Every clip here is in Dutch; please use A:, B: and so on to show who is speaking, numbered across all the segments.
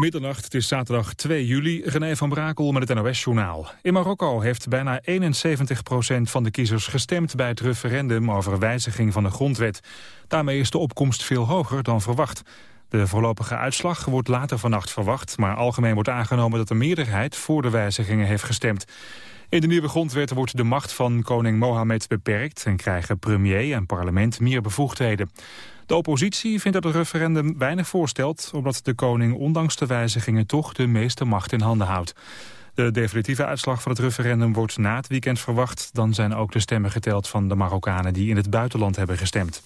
A: Middernacht, het is zaterdag 2 juli. René van Brakel met het NOS-journaal. In Marokko heeft bijna 71% van de kiezers gestemd... bij het referendum over wijziging van de grondwet. Daarmee is de opkomst veel hoger dan verwacht. De voorlopige uitslag wordt later vannacht verwacht... maar algemeen wordt aangenomen dat de meerderheid voor de wijzigingen heeft gestemd. In de nieuwe grondwet wordt de macht van koning Mohammed beperkt... en krijgen premier en parlement meer bevoegdheden. De oppositie vindt dat het referendum weinig voorstelt... omdat de koning ondanks de wijzigingen toch de meeste macht in handen houdt. De definitieve uitslag van het referendum wordt na het weekend verwacht. Dan zijn ook de stemmen geteld van de Marokkanen die in het buitenland hebben gestemd.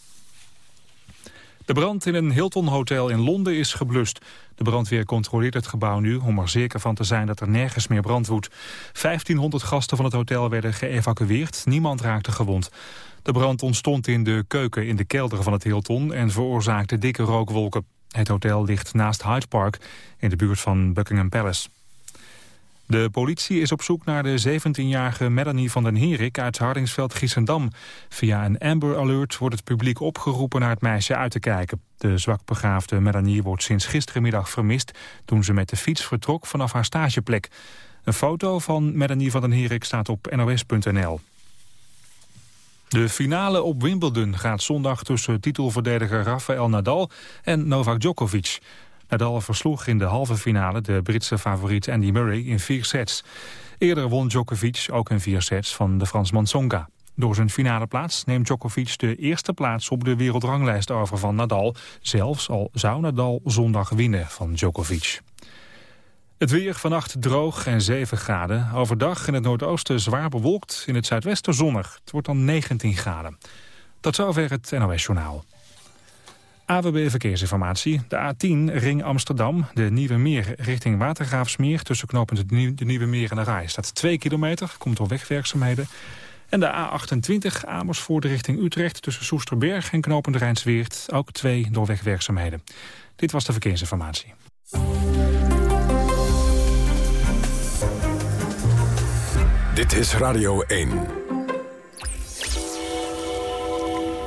A: De brand in een Hilton-hotel in Londen is geblust. De brandweer controleert het gebouw nu om er zeker van te zijn dat er nergens meer brand woedt. 1500 gasten van het hotel werden geëvacueerd. Niemand raakte gewond. De brand ontstond in de keuken in de kelder van het Hilton en veroorzaakte dikke rookwolken. Het hotel ligt naast Hyde Park in de buurt van Buckingham Palace. De politie is op zoek naar de 17-jarige Melanie van den Herik uit Hardingsveld-Giessendam. Via een Amber Alert wordt het publiek opgeroepen naar het meisje uit te kijken. De zwakbegaafde Melanie wordt sinds gisterenmiddag vermist... toen ze met de fiets vertrok vanaf haar stageplek. Een foto van Melanie van den Herik staat op nos.nl. De finale op Wimbledon gaat zondag tussen titelverdediger Rafael Nadal en Novak Djokovic. Nadal versloeg in de halve finale de Britse favoriet Andy Murray in vier sets. Eerder won Djokovic ook in vier sets van de Fransman Tsonga. Door zijn finale plaats neemt Djokovic de eerste plaats op de wereldranglijst over van Nadal. Zelfs al zou Nadal zondag winnen van Djokovic. Het weer vannacht droog en 7 graden. Overdag in het noordoosten zwaar bewolkt, in het zuidwesten zonnig. Het wordt dan 19 graden. Tot zover het NOS-journaal. AWB Verkeersinformatie. De A10 Ring Amsterdam, de Nieuwe Meer richting Watergraafsmeer... tussen knooppunt de Nieuwe Meer en de Rai staat 2 kilometer. Komt door wegwerkzaamheden. En de A28 Amersfoort richting Utrecht tussen Soesterberg en knooppunt Rijnsweert... ook twee door wegwerkzaamheden. Dit was de verkeersinformatie.
B: Dit is Radio 1.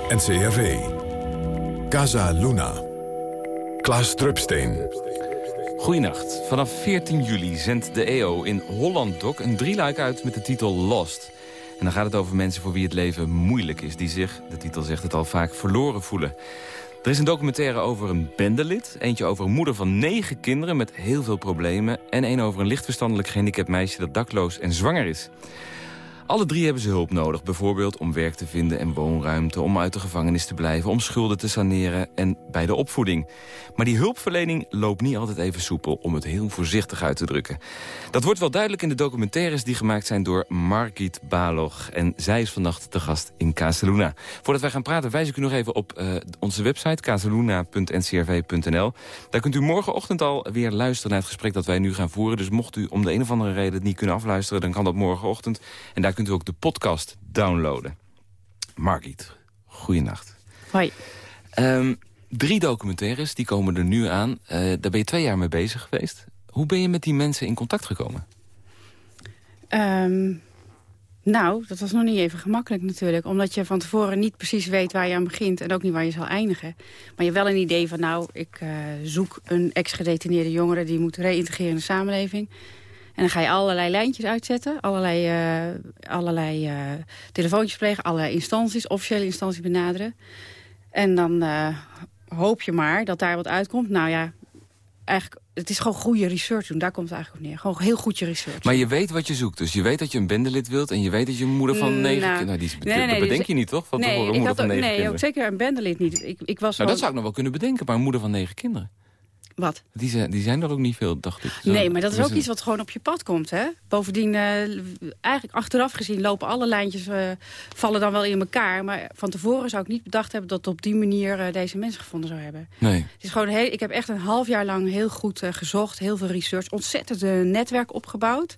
B: NCRV. Casa Luna. Klaas Drupsteen.
C: Goedenacht. Vanaf 14 juli zendt de EO in Holland Doc een drieluik uit met de titel Lost. En dan gaat het over mensen voor wie het leven moeilijk is. Die zich, de titel zegt het al vaak, verloren voelen. Er is een documentaire over een bendelid. Eentje over een moeder van negen kinderen met heel veel problemen. En een over een lichtverstandelijk gehandicapt meisje dat dakloos en zwanger is. Alle drie hebben ze hulp nodig, bijvoorbeeld om werk te vinden en woonruimte... om uit de gevangenis te blijven, om schulden te saneren en bij de opvoeding. Maar die hulpverlening loopt niet altijd even soepel, om het heel voorzichtig uit te drukken. Dat wordt wel duidelijk in de documentaires die gemaakt zijn door Margit Balog. En zij is vannacht de gast in Casaluna. Voordat wij gaan praten wijs ik u nog even op uh, onze website... casaluna.ncrv.nl. Daar kunt u morgenochtend al weer luisteren naar het gesprek dat wij nu gaan voeren. Dus mocht u om de een of andere reden het niet kunnen afluisteren... dan kan dat morgenochtend. En daar kunt u ook de podcast downloaden. Margriet, goeienacht.
D: Hoi.
C: Um, drie documentaires, die komen er nu aan. Uh, daar ben je twee jaar mee bezig geweest. Hoe ben je met die mensen in contact gekomen?
D: Um, nou, dat was nog niet even gemakkelijk natuurlijk. Omdat je van tevoren niet precies weet waar je aan begint... en ook niet waar je zal eindigen. Maar je hebt wel een idee van, nou, ik uh, zoek een ex-gedetineerde jongere... die moet reïntegreren in de samenleving. En dan ga je allerlei lijntjes uitzetten. Allerlei, uh, allerlei uh, telefoontjes plegen. Allerlei instanties, officiële instanties benaderen. En dan uh, hoop je maar dat daar wat uitkomt. Nou ja, eigenlijk, het is gewoon goede research doen. Daar komt het eigenlijk op neer. Gewoon heel goed je research.
C: Maar je weet wat je zoekt. Dus je weet dat je een bendelid wilt. En je weet dat je een moeder van mm, negen nou, kinderen... Nou, die, nee, nee, dat bedenk je niet, toch? Van
D: nee,
C: moeder van
D: ook, nee,
C: kinderen.
D: ook zeker een bendelid niet. Ik, ik was
C: nou, dat zou ik nog wel kunnen bedenken. Maar een moeder van negen kinderen.
D: Wat?
C: Die zijn, die zijn er ook niet veel, dacht ik.
D: Zo, nee, maar dat is ook iets wat gewoon op je pad komt. Hè? Bovendien, uh, eigenlijk achteraf gezien lopen alle lijntjes... Uh, vallen dan wel in elkaar. Maar van tevoren zou ik niet bedacht hebben... dat op die manier uh, deze mensen gevonden zou hebben.
C: Nee.
D: Het is gewoon heel, ik heb echt een half jaar lang heel goed gezocht. Heel veel research. Ontzettend netwerk opgebouwd.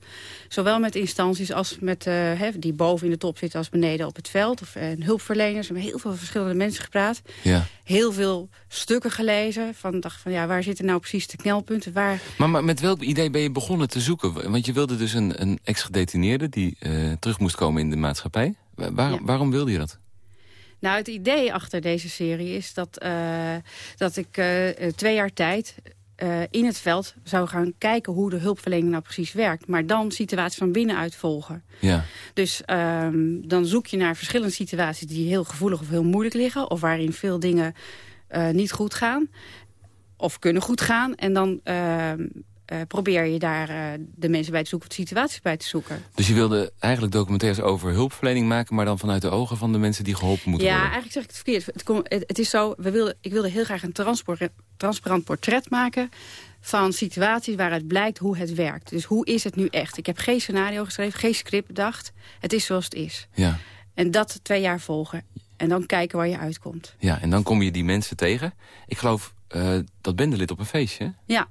D: Zowel met instanties als met hè, die boven in de top zitten... als beneden op het veld. Of hulpverleners. We hebben heel veel verschillende mensen gepraat.
C: Ja.
D: Heel veel stukken gelezen. Van, dacht van, ja, waar zitten nou precies de knelpunten? Waar...
C: Maar, maar met welk idee ben je begonnen te zoeken? Want je wilde dus een, een ex-gedetineerde die uh, terug moest komen in de maatschappij. Waar, ja. Waarom wilde je dat?
D: Nou, het idee achter deze serie is dat, uh, dat ik uh, twee jaar tijd eh, in het veld zou gaan kijken hoe de hulpverlening nou precies werkt. Maar dan situaties van binnenuit volgen.
C: Ja.
D: Dus ehm, dan zoek je naar verschillende situaties die heel gevoelig of heel moeilijk liggen. Of waarin veel dingen eh, niet goed gaan. Of kunnen goed gaan. En dan ehm, eh, probeer je daar eh, de mensen bij te zoeken... of de situaties bij te zoeken.
C: Dus je wilde eigenlijk documentaires over hulpverlening maken... maar dan vanuit de ogen van de mensen die geholpen moeten
D: ja,
C: worden?
D: Ja, eigenlijk zeg ik het verkeerd. Het, kom, het, is zo, we wilden, ik wilde heel graag een transparant portret maken van situaties waaruit blijkt hoe het werkt. Dus hoe is het nu echt? Ik heb geen scenario geschreven, geen script bedacht. Het is zoals het is.
C: Ja.
D: En dat twee jaar volgen. En dan kijken waar je uitkomt.
C: Ja, en dan kom je die mensen tegen. Ik geloof uh, dat bendelid op een feestje.
D: Ja,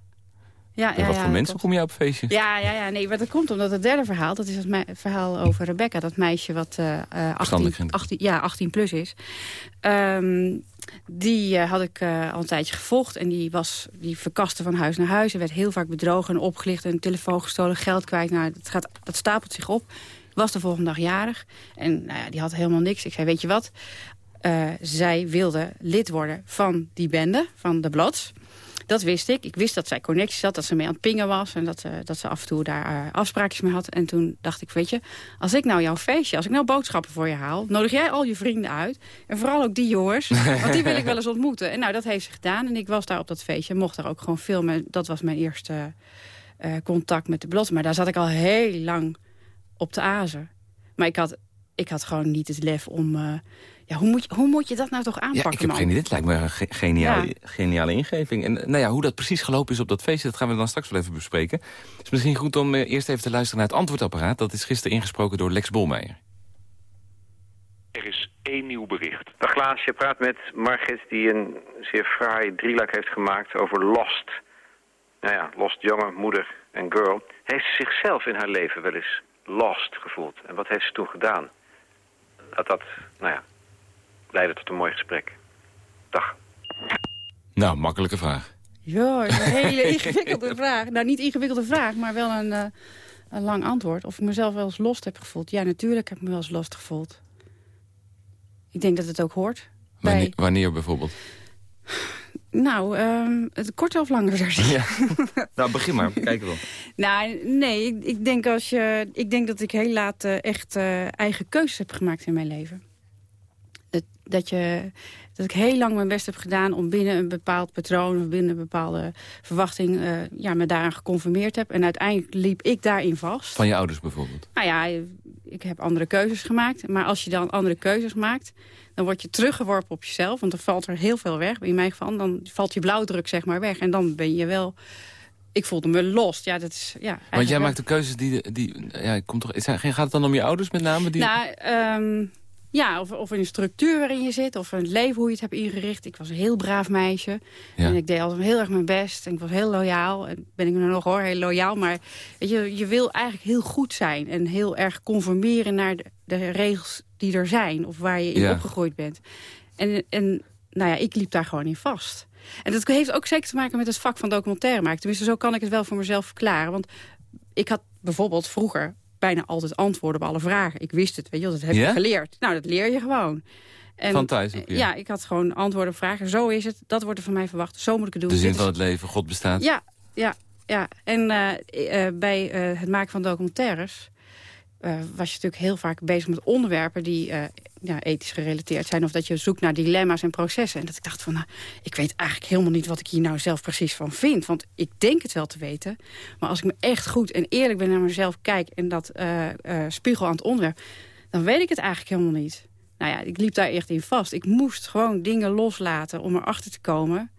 D: ja,
C: ja, wat voor mensen kom je op feestje?
D: Ja, ja, ja, nee, maar dat komt omdat het derde verhaal... dat is het verhaal over Rebecca, dat meisje wat uh, 18, 18, ja, 18 plus is. Um, die uh, had ik uh, al een tijdje gevolgd. En die, was, die verkaste van huis naar huis. Er werd heel vaak bedrogen en opgelicht. En telefoon gestolen, geld kwijt. Nou, dat, gaat, dat stapelt zich op. Was de volgende dag jarig. En nou ja, die had helemaal niks. Ik zei, weet je wat? Uh, zij wilde lid worden van die bende, van de Blots. Dat wist ik. Ik wist dat zij connecties had, dat ze mee aan het pingen was... en dat, uh, dat ze af en toe daar uh, afspraakjes mee had. En toen dacht ik, weet je, als ik nou jouw feestje... als ik nou boodschappen voor je haal, nodig jij al je vrienden uit. En vooral ook die jongens, want die wil ik wel eens ontmoeten. En nou, dat heeft ze gedaan. En ik was daar op dat feestje mocht daar ook gewoon filmen. Dat was mijn eerste contact met de blot. Maar daar zat ik al heel lang op de azen. Maar ik had, ik had gewoon niet het lef om... Ja, hoe, moet je, hoe moet je dat nou toch aanpakken,
C: Ja, ik heb
D: man?
C: geen idee. Het lijkt me een ge geniale, ja. geniale ingeving. En nou ja, hoe dat precies gelopen is op dat feestje... dat gaan we dan straks wel even bespreken. Het is misschien goed om uh, eerst even te luisteren naar het antwoordapparaat. Dat is gisteren ingesproken door Lex Bolmeijer.
E: Er is één nieuw bericht.
F: Dag Klaas, je praat met Margit die een zeer fraai drieluik heeft gemaakt over Lost. Nou ja, Lost jongen, moeder en girl. Heeft ze zichzelf in haar leven wel eens lost gevoeld? En wat heeft ze toen gedaan? Dat dat, nou ja, leidde tot een mooi gesprek. Dag.
C: Nou, makkelijke vraag.
D: Ja, een hele ingewikkelde vraag. Nou, niet ingewikkelde vraag, maar wel een, uh, een lang antwoord. Of ik mezelf wel eens lost heb gevoeld. Ja, natuurlijk heb ik me wel eens lost gevoeld. Ik denk dat het ook hoort.
C: Wanneer, bij... wanneer bijvoorbeeld?
D: Nou, um, het korte of lange versie.
C: Ja. nou, begin maar. Kijken wel.
D: nou, nee, ik, ik, denk als je, ik denk dat ik heel laat uh, echt uh, eigen keuzes heb gemaakt in mijn leven. Dat, dat, je, dat ik heel lang mijn best heb gedaan om binnen een bepaald patroon... of binnen een bepaalde verwachting uh, ja, me daaraan geconformeerd heb. En uiteindelijk liep ik daarin vast.
C: Van je ouders bijvoorbeeld?
D: Nou ja, ik heb andere keuzes gemaakt. Maar als je dan andere keuzes maakt dan word je teruggeworpen op jezelf. Want dan valt er heel veel weg. In mijn geval, dan valt je blauwdruk zeg maar weg. En dan ben je wel... Ik voelde me los. Ja, dat is, ja,
C: Want jij maakt de keuzes die... die ja, komt toch, gaat het dan om je ouders met name? Die...
D: Nou, um, ja, of, of een structuur waarin je zit. Of een leven hoe je het hebt ingericht. Ik was een heel braaf meisje. Ja. En ik deed altijd heel erg mijn best. En ik was heel loyaal. En ben ik nu nog hoor, heel loyaal. Maar weet je, je wil eigenlijk heel goed zijn. En heel erg conformeren naar de, de regels die er zijn. Of waar je in ja. opgegroeid bent. En, en nou ja, ik liep daar gewoon in vast. En dat heeft ook zeker te maken met het vak van documentaire maken. Tenminste, zo kan ik het wel voor mezelf verklaren. Want ik had bijvoorbeeld vroeger bijna altijd antwoorden op alle vragen. Ik wist het, weet je, dat heb je geleerd. Nou, dat leer je gewoon. En,
C: van thuis ook, ja.
D: ja. ik had gewoon antwoorden op vragen. Zo is het, dat wordt er van mij verwacht. Zo moet ik het doen.
C: De zin van het leven, God bestaat.
D: Ja, ja, ja. En uh, uh, bij uh, het maken van documentaires... Uh, was je natuurlijk heel vaak bezig met onderwerpen die ja, ethisch gerelateerd zijn. Of dat je zoekt naar dilemma's en processen. En dat ik dacht van, nou, ik weet eigenlijk helemaal niet wat ik hier nou zelf precies van vind. Want ik denk het wel te weten. Maar als ik me echt goed en eerlijk ben naar mezelf kijk... en dat uh, spiegel aan het onderwerp, dan weet ik het eigenlijk helemaal niet. Nou ja, ik liep daar echt in vast. Ik moest gewoon dingen loslaten om erachter te komen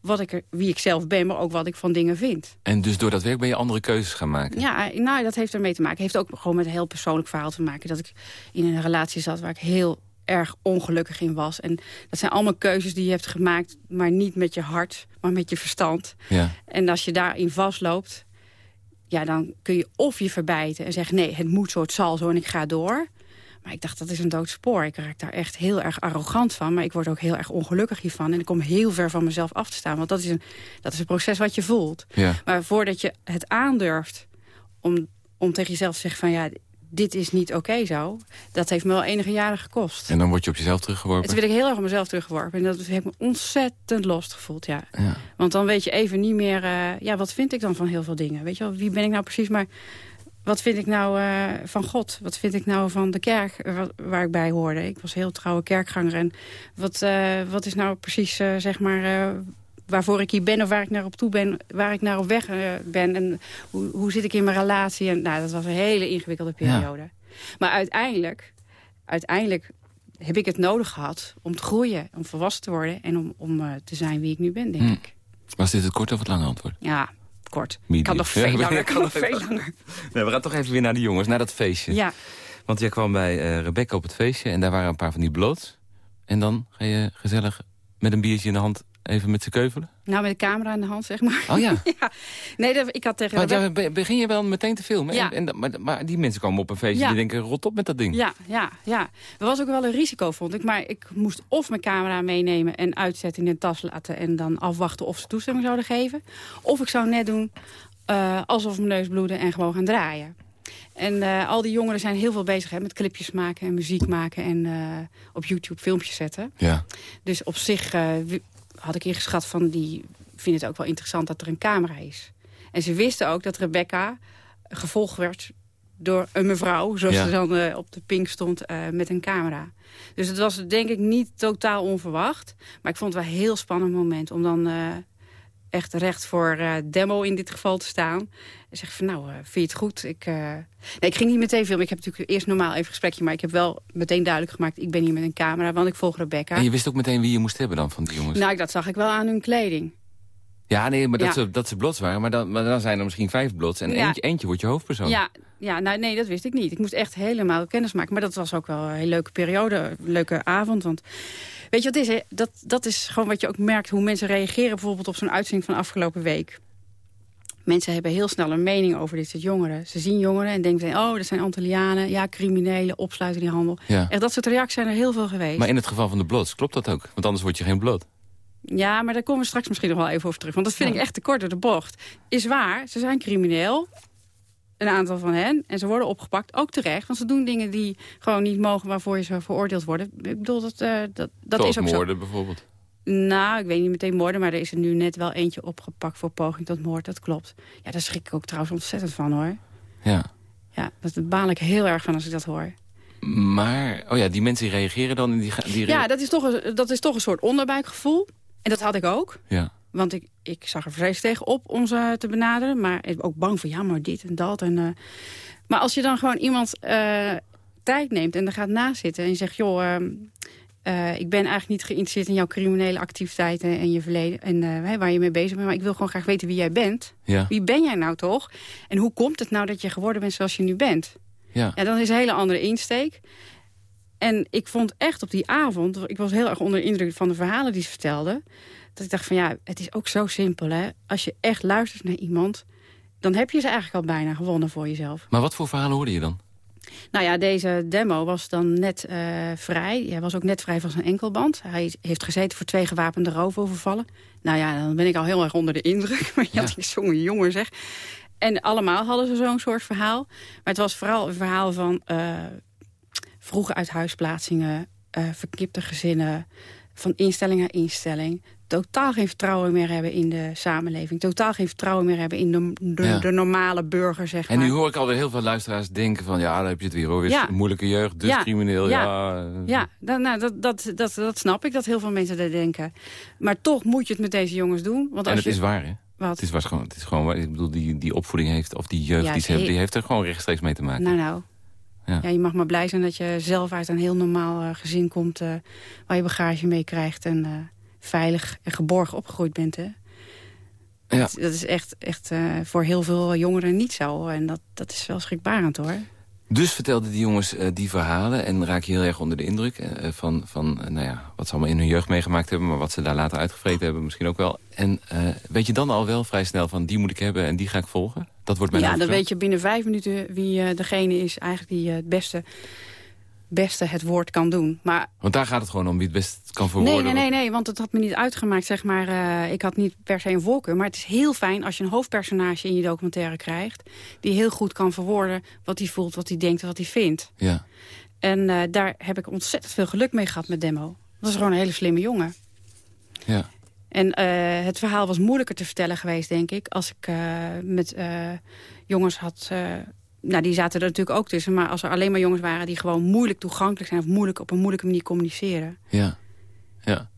D: wat ik er, wie ik zelf ben, maar ook wat ik van dingen vind.
C: En dus door dat werk ben je andere keuzes gaan maken?
D: Ja, nou, dat heeft ermee te maken. heeft ook gewoon met een heel persoonlijk verhaal te maken. Dat ik in een relatie zat waar ik heel erg ongelukkig in was. En dat zijn allemaal keuzes die je hebt gemaakt... maar niet met je hart, maar met je verstand.
C: Ja.
D: En als je daarin vastloopt... ja, dan kun je of je verbijten en zeggen... nee, het moet zo, het zal zo en ik ga door... Maar ik dacht, dat is een doodspoor. Ik raak daar echt heel erg arrogant van. Maar ik word ook heel erg ongelukkig hiervan. En ik kom heel ver van mezelf af te staan. Want dat is een, dat is een proces wat je voelt.
C: Ja.
D: Maar voordat je het aandurft om, om tegen jezelf te zeggen van... ja, dit is niet oké zo. Dat heeft me wel enige jaren gekost.
C: En dan word je op jezelf teruggeworpen?
D: Het werd ik heel erg op mezelf teruggeworpen. En dat heeft me ontzettend lost gevoeld, ja. ja. Want dan weet je even niet meer... Uh, ja, wat vind ik dan van heel veel dingen? Weet je wel, wie ben ik nou precies? Maar wat vind ik nou uh, van God? Wat vind ik nou van de kerk waar ik bij hoorde? Ik was heel trouwe kerkganger. En wat, uh, wat is nou precies, zeg maar waarvoor ik hier ben of waar ik naar op toe ben, waar ik naar op weg ben en hoe, hoe zit ik in mijn relatie. En, nou, dat was een hele ingewikkelde periode. Maar uiteindelijk, uiteindelijk heb ik het nodig gehad om te groeien, om volwassen te worden en om, om te zijn wie ik nu ben, denk hm. ik.
C: Was dit het kort of het lange antwoord?
D: Ja, kort. Medium. Kan nog veel langer. kan nog veel langer.
C: Nee, we gaan toch even weer naar de jongens, naar dat feestje.
D: Ja.
C: Want jij kwam bij uh, Rebecca op het feestje en daar waren een paar van die bloods. En dan ga je gezellig met een biertje in de hand even met ze keuvelen?
D: Nou, met de camera in de hand, zeg maar.
C: Oh ja?
D: ja. Nee, dat, ik had tegen...
C: Maar, begin je wel meteen te filmen? Ja. En, en, maar, maar, die mensen komen op een feestje die denken, rot op met dat ding.
D: Ja, ja, ja. Dat was ook wel een risico, vond ik. Maar ik moest of mijn camera meenemen en uitzetten in een tas laten... en dan afwachten of ze toestemming zouden geven. Of ik zou net doen uh, alsof mijn neus bloedde en gewoon gaan draaien. En uh, al die jongeren zijn heel veel bezig hè, met clipjes maken en muziek maken... en uh, op YouTube filmpjes zetten.
C: Ja.
D: Dus op zich uh, had ik ingeschat van die vinden het ook wel interessant dat er een camera is. En ze wisten ook dat Rebecca gevolgd werd door een mevrouw, zoals ze dan uh, op de pink stond, uh, met een camera. Dus het was denk ik niet totaal onverwacht. Maar ik vond het wel een heel spannend moment om dan uh, echt recht voor demo in dit geval te staan. En zeg van nou, vind je het goed? Ik, nee, ik ging niet meteen filmen. Ik heb natuurlijk eerst normaal even een gesprekje. Maar ik heb wel meteen duidelijk gemaakt, ik ben hier met een camera. Want ik volg Rebecca.
C: En je wist ook meteen wie je moest hebben dan van die jongens?
D: Nou, dat zag ik wel aan hun kleding.
C: Ja, nee, maar dat, Ze, dat ze blots waren. Maar dan, maar dan zijn er misschien vijf blots. En eentje, eentje wordt je hoofdpersoon.
D: Ja, ja nou, nee, dat wist ik niet. Ik moest echt helemaal kennis maken. Maar dat was ook wel een hele leuke periode. Een leuke avond. Want weet je wat is? Hè? Dat, dat is gewoon wat je ook merkt. Hoe mensen reageren bijvoorbeeld op zo'n uitzending van afgelopen week. Mensen hebben heel snel een mening over dit soort jongeren. Ze zien jongeren en denken, oh, dat zijn Antillianen. Ja, criminelen, opsluiten die handel. Ja. Echt, dat soort reacties zijn er heel veel geweest.
C: Maar in het geval van de blots, klopt dat ook? Want anders word je geen blot.
D: Ja, maar daar komen we straks misschien nog wel even over terug. Want dat vind ik echt te kort door de bocht. Is waar, ze zijn crimineel. Een aantal van hen. En ze worden opgepakt, ook terecht. Want ze doen dingen die gewoon niet mogen waarvoor je ze veroordeeld worden. Ik bedoel, dat, uh, dat, dat is ook
C: moorden bijvoorbeeld?
D: Nou, ik weet niet meteen moorden, maar er is er nu net wel eentje opgepakt voor poging tot moord. Dat klopt. Ja, daar schrik ik ook trouwens ontzettend van, hoor.
C: Ja.
D: Ja, dat baal ik heel erg van als ik dat hoor.
C: Maar, oh ja, die mensen die reageren dan... Die, die
D: ja, dat is, toch een, dat is toch een soort onderbuikgevoel. En dat had ik ook.
C: Ja.
D: Want ik, ik zag er vreselijk tegen op om ze te benaderen. Maar ik ook bang voor, ja, maar dit en dat. En, uh... Maar als je dan gewoon iemand uh, tijd neemt en er gaat naast zitten... en je zegt, joh, uh, ik ben eigenlijk niet geïnteresseerd in jouw criminele activiteiten... en je verleden en waar je mee bezig bent. Maar ik wil gewoon graag weten wie jij bent.
C: Ja.
D: Wie ben jij nou toch? En hoe komt het nou dat je geworden bent zoals je nu bent?
C: Ja.
D: ja dan is een hele andere insteek. En ik vond echt op die avond, ik was heel erg onder de indruk van de verhalen die ze vertelden. Dat ik dacht van ja, het is ook zo simpel hè. Als je echt luistert naar iemand, dan heb je ze eigenlijk al bijna gewonnen voor jezelf.
C: Maar wat voor verhalen hoorde je dan?
D: Nou ja, deze demo was dan net uh, vrij. Hij was ook net vrij van zijn enkelband. Hij heeft gezeten voor twee gewapende roofovervallen. Nou ja, dan ben ik al heel erg onder de indruk. Maar je had die zo'n jongen zeg. En allemaal hadden ze zo'n soort verhaal. Maar het was vooral een verhaal van... Uh, vroege uithuisplaatsingen, uh, verkipte gezinnen... van instelling naar instelling. Totaal geen vertrouwen meer hebben in de samenleving. Totaal geen vertrouwen meer hebben in de, de, normale burger, zeg
C: maar. En nu hoor ik alweer heel veel luisteraars denken van... ja, daar heb je het weer hoor, weer ja. moeilijke jeugd, dus crimineel, ja.
D: Ja, dat, nou, dat, dat, dat, dat snap ik, dat heel veel mensen dat denken. Maar toch moet je het met deze jongens doen. Want
C: en
D: het
C: is waar, hè?
D: Wat?
C: Het is, gewoon, het is gewoon, ik bedoel, die, die opvoeding heeft, of die jeugd die ze hebben, die heeft er gewoon rechtstreeks mee te maken.
D: Nou, nou, ja. ja. je mag maar blij zijn dat je zelf uit een heel normaal uh, gezin komt... Uh, waar je bagage mee krijgt en uh, veilig en geborgen opgegroeid bent. Hè? Ja. Dat, dat, is echt, echt voor heel veel jongeren niet zo. En dat, dat is wel schrikbarend hoor.
C: Dus vertelden die jongens uh, die verhalen en raak je heel erg onder de indruk uh, van, van uh, nou ja, wat ze allemaal in hun jeugd meegemaakt hebben, maar wat ze daar later uitgevreten hebben misschien ook wel. En weet je dan al wel vrij snel van die moet ik hebben en die ga ik volgen? Dat wordt mijn
D: Ja, dan weet je binnen vijf minuten wie degene is eigenlijk die het beste beste het woord kan doen. Maar
C: Want daar gaat het gewoon om wie het best kan verwoorden.
D: nee, nee, nee, want het had me niet uitgemaakt, zeg maar. eh, ik had niet per se een voorkeur. Maar het is heel fijn als je een hoofdpersonage in je documentaire krijgt... die heel goed kan verwoorden wat hij voelt, wat hij denkt en wat hij vindt.
C: Ja.
D: En eh, daar heb ik ontzettend veel geluk mee gehad met Demo. Dat is gewoon een hele slimme jongen.
C: Ja.
D: En eh, het verhaal was moeilijker te vertellen geweest, denk ik... als ik met jongens had... nou, die zaten er natuurlijk ook tussen. Maar als er alleen maar jongens waren die gewoon moeilijk toegankelijk zijn... of moeilijk op een moeilijke manier communiceren...
C: Ja, ja.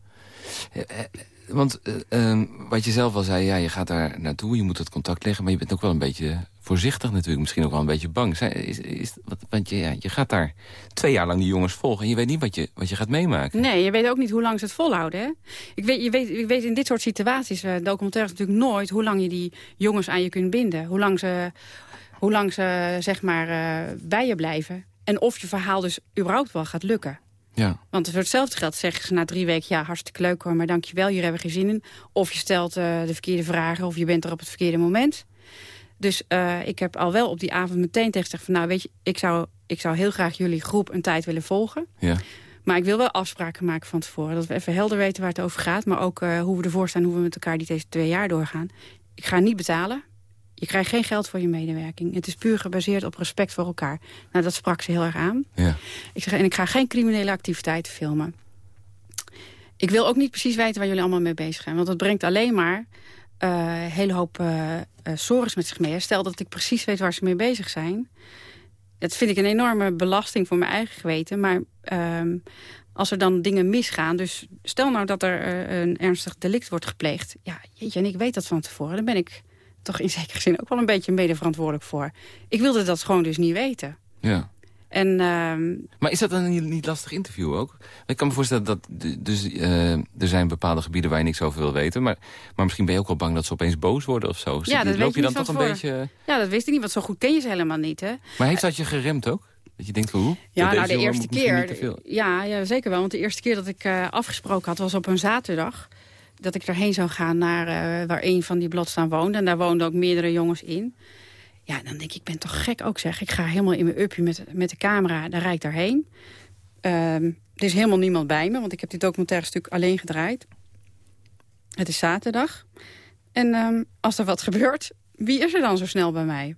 C: Eh, eh, Want eh, ehm, wat je zelf al zei, ja, je gaat daar naartoe, je moet het contact leggen... maar je bent ook wel een beetje voorzichtig natuurlijk, misschien ook wel een beetje bang. Is, is, wat, want je, ja, je gaat daar twee jaar lang die jongens volgen... en je weet niet wat je, wat je gaat meemaken.
D: Nee, je weet ook niet hoe lang ze het volhouden. Hè? Ik weet, je, weet, je weet in dit soort situaties, uh, documentaires natuurlijk nooit... hoe lang je die jongens aan je kunt binden. Hoe lang ze, hoe lang ze zeg maar, uh, bij je blijven. En of je verhaal dus überhaupt wel gaat lukken.
C: Ja.
D: Want voor hetzelfde geld zeggen ze na drie weken... ja, hartstikke leuk hoor, maar dankjewel, hier hebben we geen zin in. Of je stelt uh, de verkeerde vragen of je bent er op het verkeerde moment. Dus uh, ik heb al wel op die avond meteen tegen gezegd... van nou, weet je, ik zou, ik zou heel graag jullie groep een tijd willen volgen.
C: Ja.
D: Maar ik wil wel afspraken maken van tevoren. Dat we even helder weten waar het over gaat. Maar ook uh, hoe we ervoor staan, hoe we met elkaar die deze twee jaar doorgaan. Ik ga niet betalen. Je krijgt geen geld voor je medewerking. Het is puur gebaseerd op respect voor elkaar. Nou, dat sprak ze heel erg aan.
C: Ja.
D: Ik zeg, en ik ga geen criminele activiteiten filmen. Ik wil ook niet precies weten waar jullie allemaal mee bezig zijn. Want dat brengt alleen maar een uh, hele hoop uh, uh, sores met zich mee. Stel dat ik precies weet waar ze mee bezig zijn. Dat vind ik een enorme belasting voor mijn eigen geweten. Maar um, als er dan dingen misgaan... dus stel nou dat er een ernstig delict wordt gepleegd... ja, jeetje, en ik weet dat van tevoren... dan ben ik toch in zekere zin ook wel een beetje medeverantwoordelijk voor. Ik wilde dat gewoon dus niet weten.
C: Ja.
D: En, uh,
C: maar is dat dan een niet lastig interview ook? Ik kan me voorstellen dat dus, uh, er zijn bepaalde gebieden waar je niks over wil weten. Maar, maar misschien ben je ook wel bang dat ze opeens boos worden of zo.
D: Ja, dat
C: loop je dan
D: toch
C: een
D: voor.
C: beetje...
D: Ja, dat wist ik niet, want zo goed ken je ze helemaal niet. Hè?
C: Maar heeft dat je geremd ook? Dat je denkt, hoe?
D: Ja, nou de eerste keer. Ja, ja, zeker wel. Want de eerste keer dat ik uh, afgesproken had was op een zaterdag. Dat ik erheen zou gaan naar uh, waar een van die blodstaan woonde. En daar woonden ook meerdere jongens in. Ja, dan denk ik, ik ben toch gek ook zeg. Ik ga helemaal in mijn upje met, met de camera, daar rijd ik daarheen. Um, er is helemaal niemand bij me, want ik heb dit documentaire stuk alleen gedraaid. Het is zaterdag. En um, als er wat gebeurt, wie is er dan zo snel bij mij?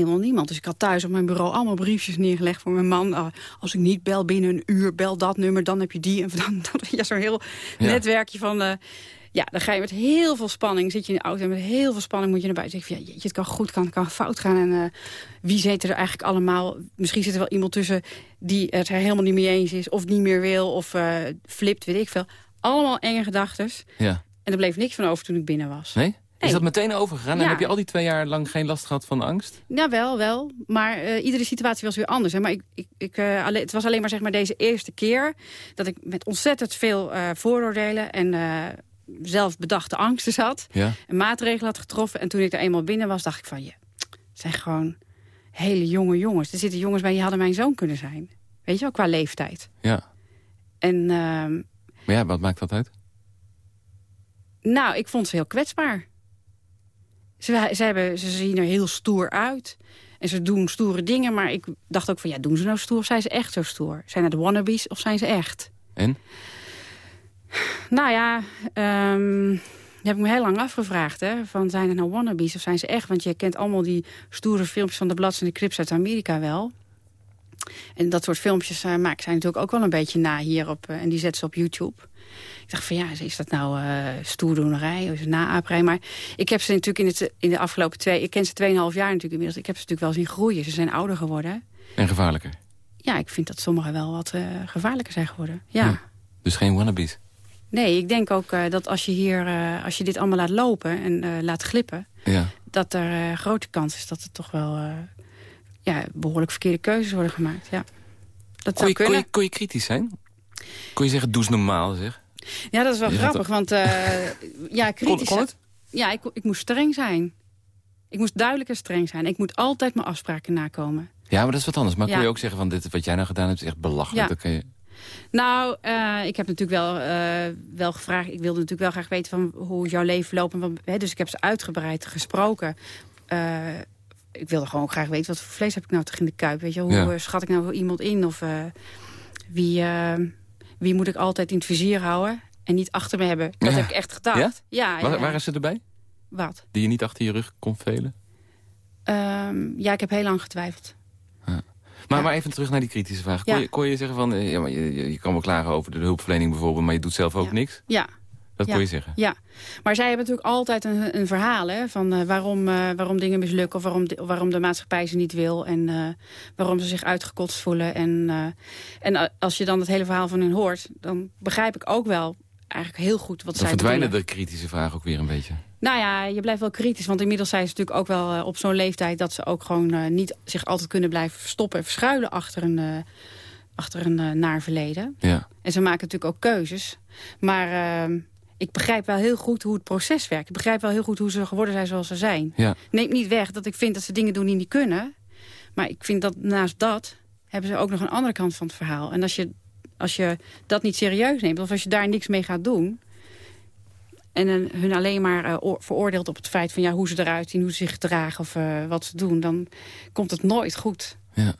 D: Helemaal niemand. Dus ik had thuis op mijn bureau allemaal briefjes neergelegd voor mijn man. Uh, als ik niet bel binnen een uur, bel dat nummer, dan heb je die. En dan, dan ja, zo'n heel ja. netwerkje van... Uh, ja, dan ga je met heel veel spanning, zit je in de auto... en met heel veel spanning moet je naar buiten. Zeg je, ja, het kan goed, kan, kan fout gaan. En uh, wie zit er eigenlijk allemaal... Misschien zit er wel iemand tussen die het er helemaal niet mee eens is... of niet meer wil, of uh, flipt, weet ik veel. Allemaal enge gedachten.
C: Ja.
D: En er bleef niks van over toen ik binnen was.
C: Nee? Is dat meteen overgegaan? Ja. En heb je al die twee jaar lang geen last gehad van angst?
D: Ja, wel, wel. Maar uh, iedere situatie was weer anders. Hè. Maar ik, ik, ik, uh, alleen, het was alleen maar zeg maar deze eerste keer... dat ik met ontzettend veel uh, vooroordelen en zelf bedachte angsten zat.
C: Ja.
D: En maatregelen had getroffen. En toen ik er eenmaal binnen was, dacht ik van... Ja, het zijn gewoon hele jonge jongens. Er zitten jongens bij die hadden mijn zoon kunnen zijn. Weet je wel, qua leeftijd.
C: Ja.
D: En... Uh,
C: maar ja, wat maakt dat uit?
D: Nou, ik vond ze heel kwetsbaar. Ze, ze, hebben, ze zien er heel stoer uit. En ze doen stoere dingen. Maar ik dacht ook van, ja, doen ze nou stoer of zijn ze echt zo stoer? Zijn het wannabes of zijn ze echt?
C: En?
D: Nou ja, um, heb ik me heel lang afgevraagd. Hè, van zijn het nou wannabes of zijn ze echt? Want je kent allemaal die stoere filmpjes van de Bloods en de Crips uit Amerika wel. En dat soort filmpjes uh, maken zij natuurlijk ook wel een beetje na hier op. Uh, en die zetten ze op YouTube. Ik dacht van ja, is dat nou uh, stoerdoenerij of is het? Maar ik heb ze natuurlijk in, het, in de afgelopen twee... Ik ken ze 2,5 jaar natuurlijk inmiddels. Ik heb ze natuurlijk wel zien groeien. Ze zijn ouder geworden.
C: En gevaarlijker?
D: Ja, ik vind dat sommigen wel wat uh, gevaarlijker zijn geworden. Ja. ja.
C: Dus geen wannabes?
D: Nee, ik denk ook uh, dat als je, hier, als je dit allemaal laat lopen en laat glippen...
C: Ja.
D: dat er grote kans is dat er toch wel ja, behoorlijk verkeerde keuzes worden gemaakt. Ja. Dat
C: kon, je,
D: zou
C: kon, je, kon je kritisch zijn? Kon je zeggen, doe eens normaal, zeg?
D: Ja, dat is wel grappig, want ja, kritisch...
C: Kon, kon het?
D: Ja, ik, ik moest streng zijn. Ik moest duidelijk en streng zijn. Ik moet altijd mijn afspraken nakomen.
C: Ja, maar dat is wat anders. Maar ja. kon je ook zeggen van dit wat jij nou gedaan hebt is echt belachelijk.
D: Ja.
C: Dan kan je...
D: Nou, uh, ik heb natuurlijk wel, uh, wel gevraagd... ik wilde natuurlijk wel graag weten van hoe jouw leven loopt. Hè, dus ik heb ze uitgebreid gesproken. Uh, ik wilde gewoon graag weten... wat voor vlees heb ik nou toch in de kuip? Weet je, hoe
C: Ja.
D: eh, schat ik nou iemand in? Of eh, wie, eh, wie moet ik altijd in het vizier houden? En niet achter me hebben. Dat
C: Ja.
D: heb ik echt gedacht.
C: Ja? Waar, waren ze erbij?
D: Wat?
C: Die je niet achter je rug kon velen?
D: Ehm, ja, ik heb heel lang getwijfeld.
C: Maar,
D: Ja.
C: maar even terug naar die kritische vraag. Kon,
D: Ja.
C: je, kon je zeggen van, eh, ja, maar je, je, kan wel klagen over de hulpverlening bijvoorbeeld... maar je doet zelf ook niks?
D: Ja,
C: Dat
D: Ja.
C: je zeggen?
D: Ja, maar zij hebben natuurlijk altijd een, een verhaal hè, van eh, waarom, eh, waarom dingen mislukken... of waarom, de- waarom de maatschappij ze niet wil en eh, waarom ze zich uitgekotst voelen. En, en als je dan het hele verhaal van hun hoort... dan begrijp ik ook wel eigenlijk heel goed wat
C: Dan
D: zij
C: verdwijnen
D: bedoelen.
C: de kritische vragen ook weer een beetje.
D: Nou ja, je blijft wel kritisch, want inmiddels zijn ze natuurlijk ook wel op zo'n leeftijd... dat ze ook gewoon niet zich altijd kunnen blijven verstoppen en verschuilen achter een, achter een naar verleden.
C: Ja.
D: En ze maken natuurlijk ook keuzes. Maar eh, ik begrijp wel heel goed hoe het proces werkt. Ik begrijp wel heel goed hoe ze geworden zijn zoals ze zijn.
C: Ja.
D: Neemt niet weg dat ik vind dat ze dingen doen die niet kunnen. Maar ik vind dat naast dat hebben ze ook nog een andere kant van het verhaal. En als je, als je dat niet serieus neemt, of als je daar niks mee gaat doen... en hun- alleen maar eh, oor- veroordeelt op het feit van ja, hoe ze eruit zien... hoe ze zich gedragen of eh, wat ze doen... dan komt het nooit goed.
C: Ja.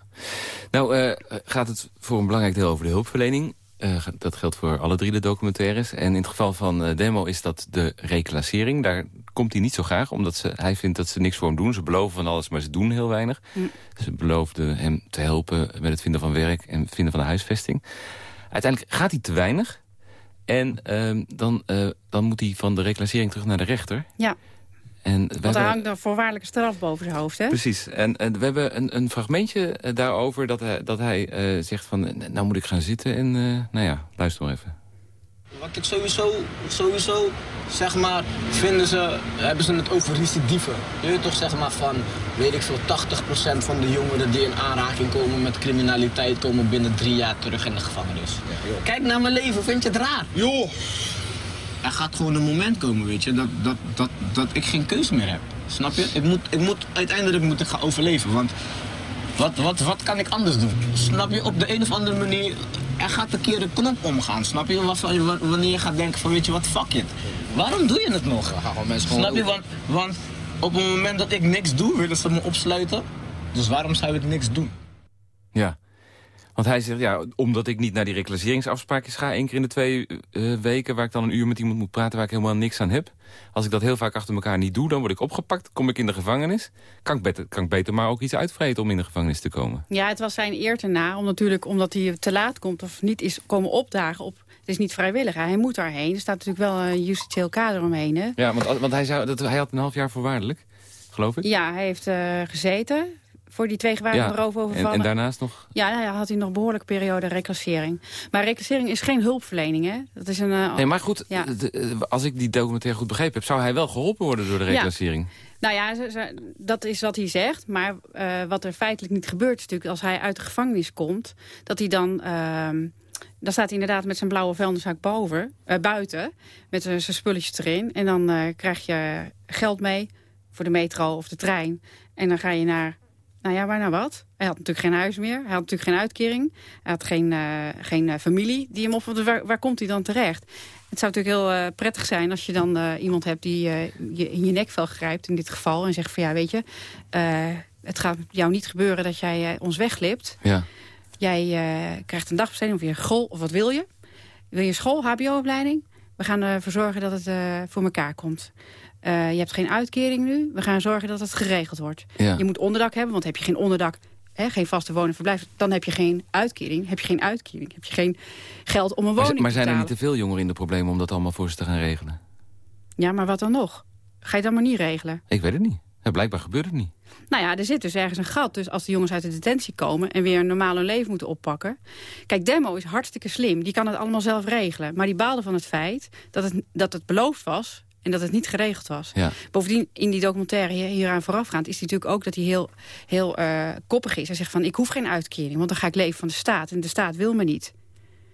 C: Nou eh, gaat het voor een belangrijk deel over de hulpverlening. Eh, dat geldt voor alle drie de documentaires. En in het geval van eh, Demo is dat de reclassering. Daar komt hij niet zo graag, omdat ze, hij vindt dat ze niks voor hem doen. Ze beloven van alles, maar ze doen heel weinig.
D: Hm.
C: Ze beloofden hem te helpen met het vinden van werk en het vinden van een huisvesting. Uiteindelijk gaat hij te weinig. En ehm, dan, eh, dan moet hij van de reclassering terug naar de rechter.
D: Ja,
C: En we
D: want
C: hebben-
D: daar hangt een voorwaardelijke straf boven zijn hoofd, hè?
C: Precies. En, en we hebben een, een fragmentje eh, daarover dat hij, dat hij eh, zegt van... nou moet ik gaan zitten en eh, nou ja, luister maar even.
G: Wat ik sowieso, sowieso, zeg maar, vinden ze, hebben ze het over recidieven. Je weet toch, zeg maar, van, weet ik veel, 80% van de jongeren die in aanraking komen met criminaliteit komen binnen drie jaar terug in de gevangenis. Kijk naar mijn leven, vind je het raar?
H: Joh,
G: Er gaat gewoon een moment komen, weet je, dat, dat, dat, dat ik geen keuze meer heb. Snap je? Ik moet, ik moet, uiteindelijk moet ik gaan overleven, want wat, wat, wat kan ik anders doen? Snap je? Op de een of andere manier, er gaat een keer een knop omgaan. Snap je? Wanneer je gaat denken van, weet je wat, fuck it. Waarom doe je het nog? Snap je? Want, want op het moment dat ik niks doe, willen ze me opsluiten. Dus waarom zou ik niks doen?
C: Ja. Want hij zegt, ja, omdat ik niet naar die reclasseringsafspraakjes ga... één keer in de twee eh, weken waar ik dan een uur met iemand moet praten... waar ik helemaal niks aan heb. Als ik dat heel vaak achter elkaar niet doe, dan word ik opgepakt. Kom ik in de gevangenis. Kan ik beter, kan ik beter maar ook iets uitvreten om in de gevangenis te komen.
D: Ja, het was zijn eer te na, om natuurlijk, omdat hij te laat komt of niet is komen opdagen. Op, het is niet vrijwillig, hè. hij moet daarheen. Er staat natuurlijk wel een justitieel kader omheen. Hè.
C: Ja, want, want hij, zou, dat, hij had een half jaar voorwaardelijk, geloof ik.
D: Ja, hij heeft eh, gezeten voor die twee gewaarden
C: en,
D: roofovervallen.
C: en daarnaast nog...
D: Ja, nou ja, had hij nog een behoorlijke periode reclassering. Maar reclassering is geen hulpverlening, hè. Dat is een... eh,
C: Nee, maar goed,
D: Ja.
C: eh, als ik die documentaire goed begrepen heb... zou hij wel geholpen worden door de
D: Ja.
C: reclassering.
D: Nou ja, ze- ze- dat is wat hij zegt. Maar eh, wat er feitelijk niet gebeurt is natuurlijk... als hij uit de gevangenis komt, dat hij dan... ehm, dan staat hij inderdaad met zijn blauwe vuilniszak boven, eh, buiten. Met zijn zijn spulletjes erin. En dan eh, krijg je geld mee voor de metro of de trein. En dan ga je naar... Nou ja, waar naar wat? Hij had natuurlijk geen huis meer. Hij had natuurlijk geen uitkering. Hij had geen, eh, geen eh, familie die hem op... Waar, waar komt hij dan terecht? Het zou natuurlijk heel eh, prettig zijn als je dan iemand hebt die je in je nekvel grijpt in dit geval. En zegt van ja, weet je, het gaat jou niet gebeuren dat jij ons wegglipt.
C: Ja.
D: Jij krijgt een dagbesteding of je school, of wat wil je? Wil je school, hbo-opleiding? We gaan ervoor zorgen dat het voor elkaar komt. Eh, je hebt geen uitkering nu. We gaan zorgen dat het geregeld wordt.
C: Ja.
D: Je moet onderdak hebben, want heb je geen onderdak... Hè, geen vaste woning verblijf, dan heb je geen uitkering. Heb je geen uitkering, heb je geen geld om een
C: Maar,
D: woning
C: maar
D: te
C: zijn er
D: betalen.
C: niet te veel jongeren in de problemen om dat allemaal voor ze te gaan regelen?
D: Ja, maar wat dan nog? Ga je dat maar niet regelen?
C: Ik weet het niet. Ja, blijkbaar gebeurt het niet.
D: Nou ja, er zit dus ergens een gat. Dus als de jongens uit de detentie komen en weer een normaal hun leven moeten oppakken. Kijk, Demo is hartstikke slim. Die kan het allemaal zelf regelen. Maar die baalde van het feit dat het, dat het beloofd was en dat het niet geregeld was.
C: Ja.
D: Bovendien, in die documentaire hier- hieraan voorafgaand... is hij natuurlijk ook dat hij heel, heel eh, koppig is. Hij zegt van, ik hoef geen uitkering, want dan ga ik leven van de staat. En de staat wil me niet.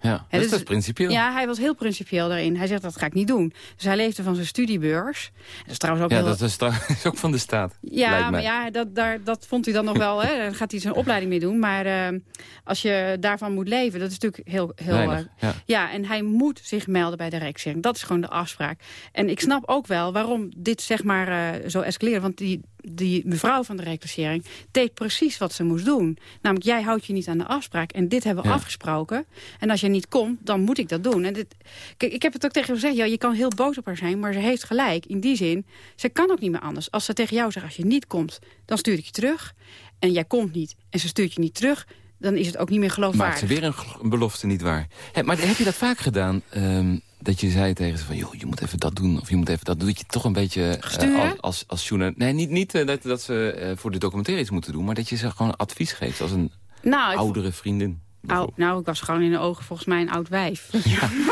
C: Ja, dus dat is principieel.
D: Ja, hij was heel principieel daarin. Hij zegt, dat ga ik niet doen. Dus hij leefde van zijn studiebeurs. Dat is trouwens ook
C: Ja,
D: heel...
C: dat is ook van de staat.
D: Ja, maar ja, dat, daar, dat vond hij dan nog wel. Hè. Daar gaat hij zijn opleiding mee doen. Maar eh, als je daarvan moet leven, dat is natuurlijk heel... heel
C: Weinig,
D: eh,
C: ja.
D: ja, en hij moet zich melden bij de rechtsering. Dat is gewoon de afspraak. En ik snap ook wel waarom dit zeg maar eh, zo escaleert. Want die,
I: die mevrouw van de reclassering deed precies wat ze moest doen. Namelijk, jij houdt je niet aan de afspraak. En dit hebben we
C: Ja.
I: afgesproken. En als je niet komt, dan moet ik dat doen. En dit, kijk, ik heb het ook tegen haar gezegd. Ja, je kan heel boos op haar zijn, maar ze heeft gelijk. In die zin, ze kan ook niet meer anders. Als ze tegen jou zegt, als je niet komt, dan stuur ik je terug. En jij komt niet en ze stuurt je niet terug... dan is het ook niet meer
C: Maakt
I: geloofwaardig.
C: ze weer een, belofte niet waar. Maar heb je dat vaak gedaan? ehm, dat je zei tegen ze van, joh, je moet even dat doen. Of je moet even dat doen. Dat je toch een beetje eh, als, als, als journalist... Nee, niet, niet eh, dat, dat ze eh, voor de documentaire iets moeten doen. Maar dat je ze gewoon advies geeft als een
I: Nou,
C: oudere vriendin. Bijvoorbeeld.
I: nou, ik was gewoon in de ogen volgens mij een oud wijf.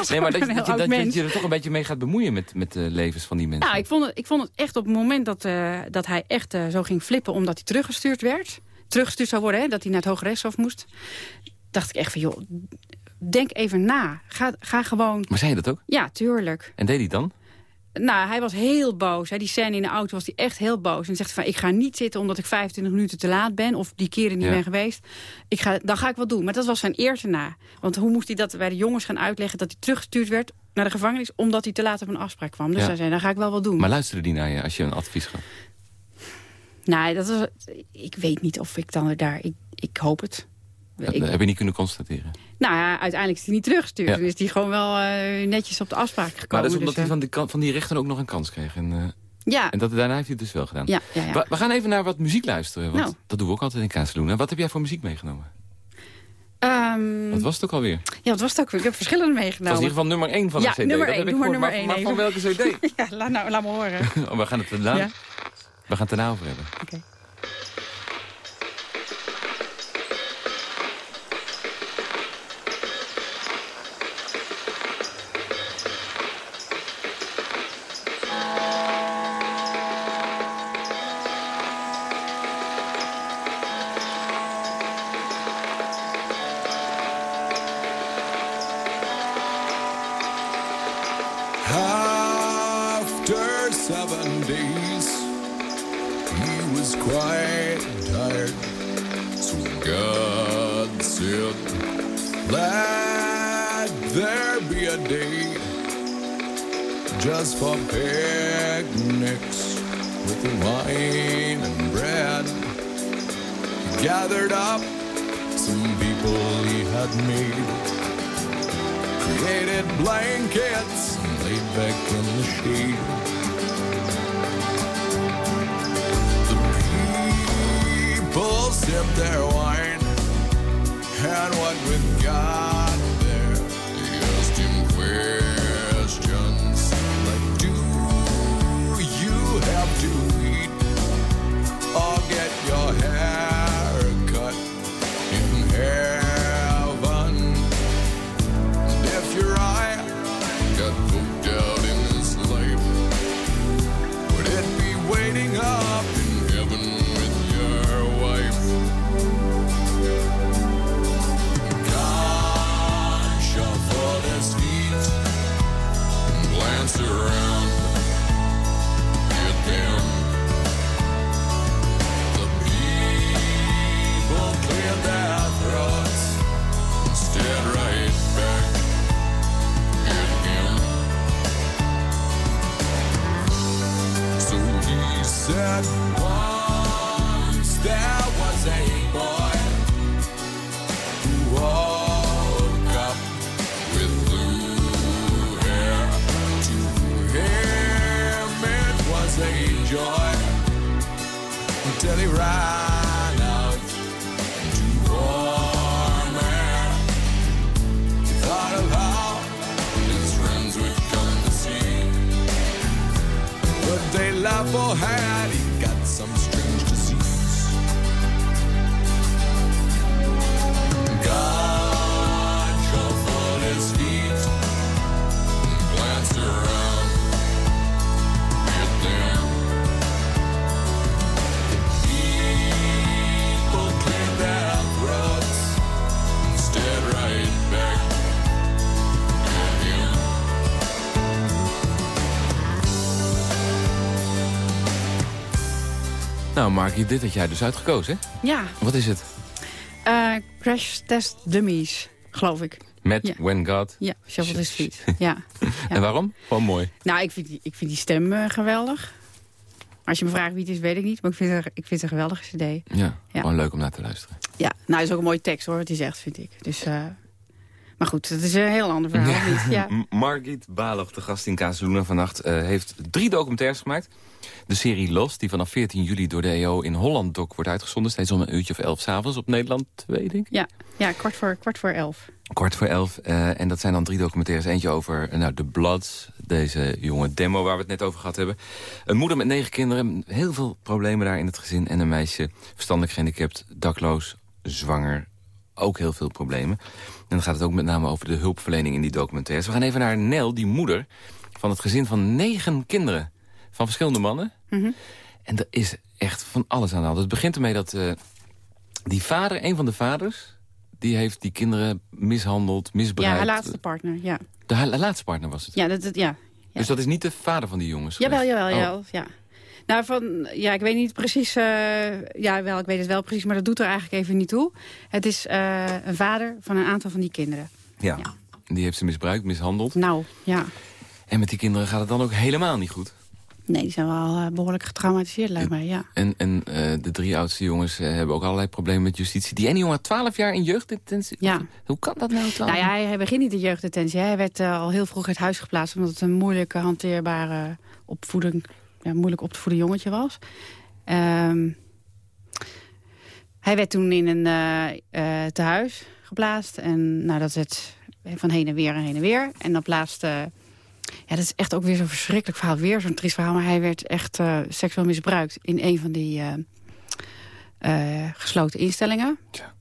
C: Nee, maar dat, je- dat, je, dat, je, er toch een beetje mee gaat bemoeien met, met de levens van die mensen.
I: Nou, ik vond, het, ik vond het echt op het moment dat, dat hij echt zo ging flippen... omdat hij teruggestuurd werd. Teruggestuurd zou worden, hè, dat hij naar het Hoge Rechtshof moest. Dacht ik echt van, joh, denk even na. Ga, ga gewoon...
C: Maar zei je dat ook?
I: Ja, tuurlijk.
C: En deed hij dan?
I: Nou, hij was heel boos. Hè. Die scène in de auto was hij echt heel boos. En zegt van, ik ga niet zitten omdat ik 25 minuten te laat ben... of die keren niet
C: Ja.
I: ben geweest. Ik ga, dan ga ik wat doen. Maar dat was zijn eer na. Want hoe moest hij dat bij de jongens gaan uitleggen... dat hij teruggestuurd werd naar de gevangenis... omdat hij te laat op een afspraak kwam. Dus
C: Ja.
I: hij zei, dan ga ik wel wat doen.
C: Maar luisterde die naar je als je een advies gaf?
I: Nee, dat was, ik weet niet of ik dan daar... Ik, ik hoop het. Ik,
C: heb je niet kunnen constateren.
I: Nou ja, uiteindelijk is hij niet teruggestuurd.
C: Ja.
I: Toen is hij gewoon wel eh, netjes op de afspraak gekomen.
C: Maar dat is omdat
I: Dus,
C: hij
I: eh,
C: van die, van die rechter ook nog een kans kreeg. En, eh,
I: Ja,
C: en dat, daarna heeft hij het dus wel gedaan.
I: ja, ja, ja.
C: We, we gaan even naar wat muziek luisteren. Want
I: Nou.
C: dat doen we ook altijd in Kazeloen. Wat heb jij voor muziek meegenomen?
I: Ehm,
C: Wat was het ook alweer?
I: ja, wat was het ook weer? Ik heb verschillende
C: was in
I: meegenomen.
C: ieder geval nummer 1 van de CD.
I: nummer
C: dat
I: één,
C: heb ik
I: doe maar nummer
C: maar,
I: één
C: maar van welke CD?
I: Ja, laat, nou, laat me horen.
C: oh, we gaan het daarna. We gaan het daarna over hebben.
I: Oké.
C: Mark, dit had jij dus uitgekozen, hè?
I: Ja,
C: Wat is het?
I: eh, Crash Test Dummies, geloof ik.
C: Met
I: Ja.
C: When God.
I: Ja, Shuffle His Feet. Ja.
C: En waarom? Gewoon mooi.
I: Nou, ik vind die, ik vind die stem eh, geweldig.
D: als je me vraagt wie het is, weet ik niet. Maar ik vind het, ik vind het een geweldige cd.
C: Ja,
D: Ja.
C: gewoon leuk om naar te luisteren.
D: Ja, nou, is ook een mooie tekst hoor, wat hij zegt, vind ik. Dus, eh, maar goed, dat is een heel ander verhaal. niet? Ja.
C: M- Margit Balog, de gast in Kazeluna vannacht, eh, heeft drie documentaires gemaakt. De serie Lost, die vanaf 14 juli door de EO in Holland Doc wordt uitgezonden. Steeds om een uurtje of elf s'avonds op Nederland 2, denk ik.
D: Ja, ja kwart, voor, kwart voor elf.
C: Kwart voor elf. eh, en dat zijn dan drie documentaires. Eentje over eh, nou, The Bloods, deze jonge demo waar we het net over gehad hebben. Een moeder met negen kinderen, heel veel problemen daar in het gezin. En een meisje, verstandelijk gehandicapt, dakloos, zwanger. Ook heel veel problemen. En dan gaat het ook met name over de hulpverlening in die documentaires. We gaan even naar Nel, die moeder van het gezin van negen kinderen. Van verschillende mannen.
D: Mhm.
C: En er is echt van alles aan de hand. Het begint ermee dat eh, die vader, een van de vaders... die heeft die kinderen mishandeld,
D: Ja,
C: misbruikt.
D: haar laatste partner, ja.
C: De laatste partner was het.
D: Ja, dat, dat, ja. ja.
C: Dus dat is niet de vader van die jongens
D: Jawel, jawel,
C: Oh.
D: jawel. Ja. Nou, van, ja, ik weet niet precies... eh, ja, wel, ik weet het wel precies, maar dat doet er eigenlijk even niet toe. Het is eh, een vader van een aantal van die kinderen.
C: Ja.
D: Ja.
C: Die heeft ze misbruikt, mishandeld.
D: Nou, ja.
C: En met die kinderen gaat het dan ook helemaal niet goed.
D: Nee, die zijn wel eh, behoorlijk getraumatiseerd, lijkt mij, ja.
C: En, en eh, de drie oudste jongens eh, hebben ook allerlei problemen met justitie. Die ene jongen had 12 jaar in jeugddetentie.
D: Ja.
C: Hoe kan dat nou? 12?
D: Nou ja, hij, begint niet de jeugddetentie. Hij werd al heel vroeg uit huis geplaatst... omdat het een moeilijke, hanteerbare opvoeding... Ja, moeilijk op te voeden jongetje was. Ehm, hij werd toen in een eh eh, tehuis geplaatst. En nou, dat werd van heen en weer en heen en weer. En dan plaatste... Ja, dat is echt ook weer zo'n verschrikkelijk verhaal. Weer zo'n triest verhaal. Maar hij werd echt eh, seksueel misbruikt in een van die eh, eh, gesloten instellingen.
C: Tja.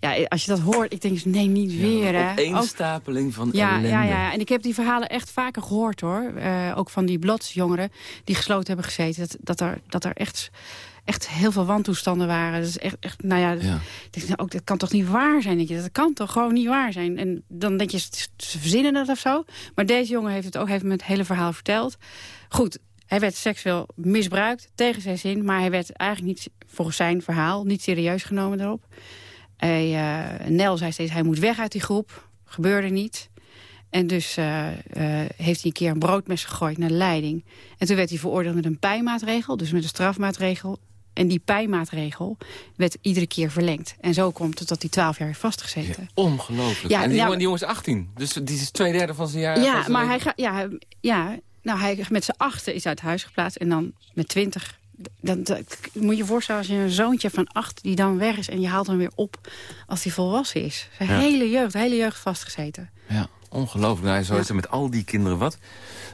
D: Ja, als je dat hoort, ik denk, nee, niet weer, hè. Ook-
C: Opeenstapeling van
D: ja,
C: ellende.
D: ja, ja, en ik heb die verhalen echt vaker gehoord, hoor. Ook van die blodsjongeren die gesloten hebben gezeten. Dat, dat, er, dat er echt, echt heel veel wantoestanden waren. Dat is echt, echt nou ja,
C: Ja.
D: denk, nou, ook, dat kan toch niet waar zijn? Denk je. Dat kan toch gewoon niet waar zijn? En dan denk je, ze verzinnen dat of zo. Maar deze jongen heeft het ook heeft me het hele verhaal verteld. Goed, hij werd seksueel misbruikt, tegen zijn zin. Maar hij werd eigenlijk niet, volgens zijn verhaal, niet serieus genomen daarop. Hij, eh, Nel zei steeds, hij moet weg uit die groep. Gebeurde niet. En dus eh, eh, heeft hij een keer een broodmes gegooid naar de leiding. En toen werd hij veroordeeld met een pijmaatregel, dus met een strafmaatregel. En die pijmaatregel werd iedere keer verlengd. En zo komt het dat hij twaalf jaar heeft vastgezeten.
C: Ja, ongelooflijk.
D: Ja,
C: en die,
D: ja,
C: jongen, die jongen is 18. Dus die is twee derde van zijn jaar.
D: Ja,
C: zijn
D: maar hij gaat. Ja, ja, nou, hij met z'n achten is uit huis geplaatst. En dan met twintig. Dan, dan- moet je je voorstellen als je een zoontje van acht die dan weg is... en je haalt hem weer op als hij volwassen is. Zijn
C: Ja.
D: hele jeugd, hele jeugd vastgezeten.
C: Ja, ongelooflijk. Nou, zo is er met al die kinderen wat.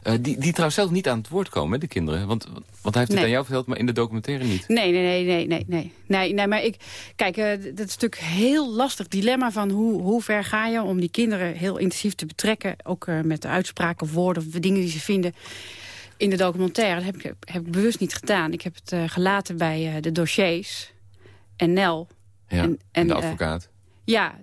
C: Eh, die, die trouwens zelf niet aan het woord komen, hè, de kinderen. Want, want hij heeft het
D: Nee.
C: aan jou verteld, maar in de documentaire niet.
D: Nee, nee, nee, nee, nee, nee. Nee, nee maar ik... Kijk, eh, dat is natuurlijk een heel lastig dilemma van hoe, hoe ver ga je... om die kinderen heel intensief te betrekken. Ook eh, met de uitspraken, woorden, of dingen die ze vinden in de documentaire. Dat heb ik, heb ik bewust niet gedaan. Ik heb het gelaten bij de dossiers. En Nel.
C: Ja,
D: En-
C: en, de
D: en,
C: advocaat.
D: Ja,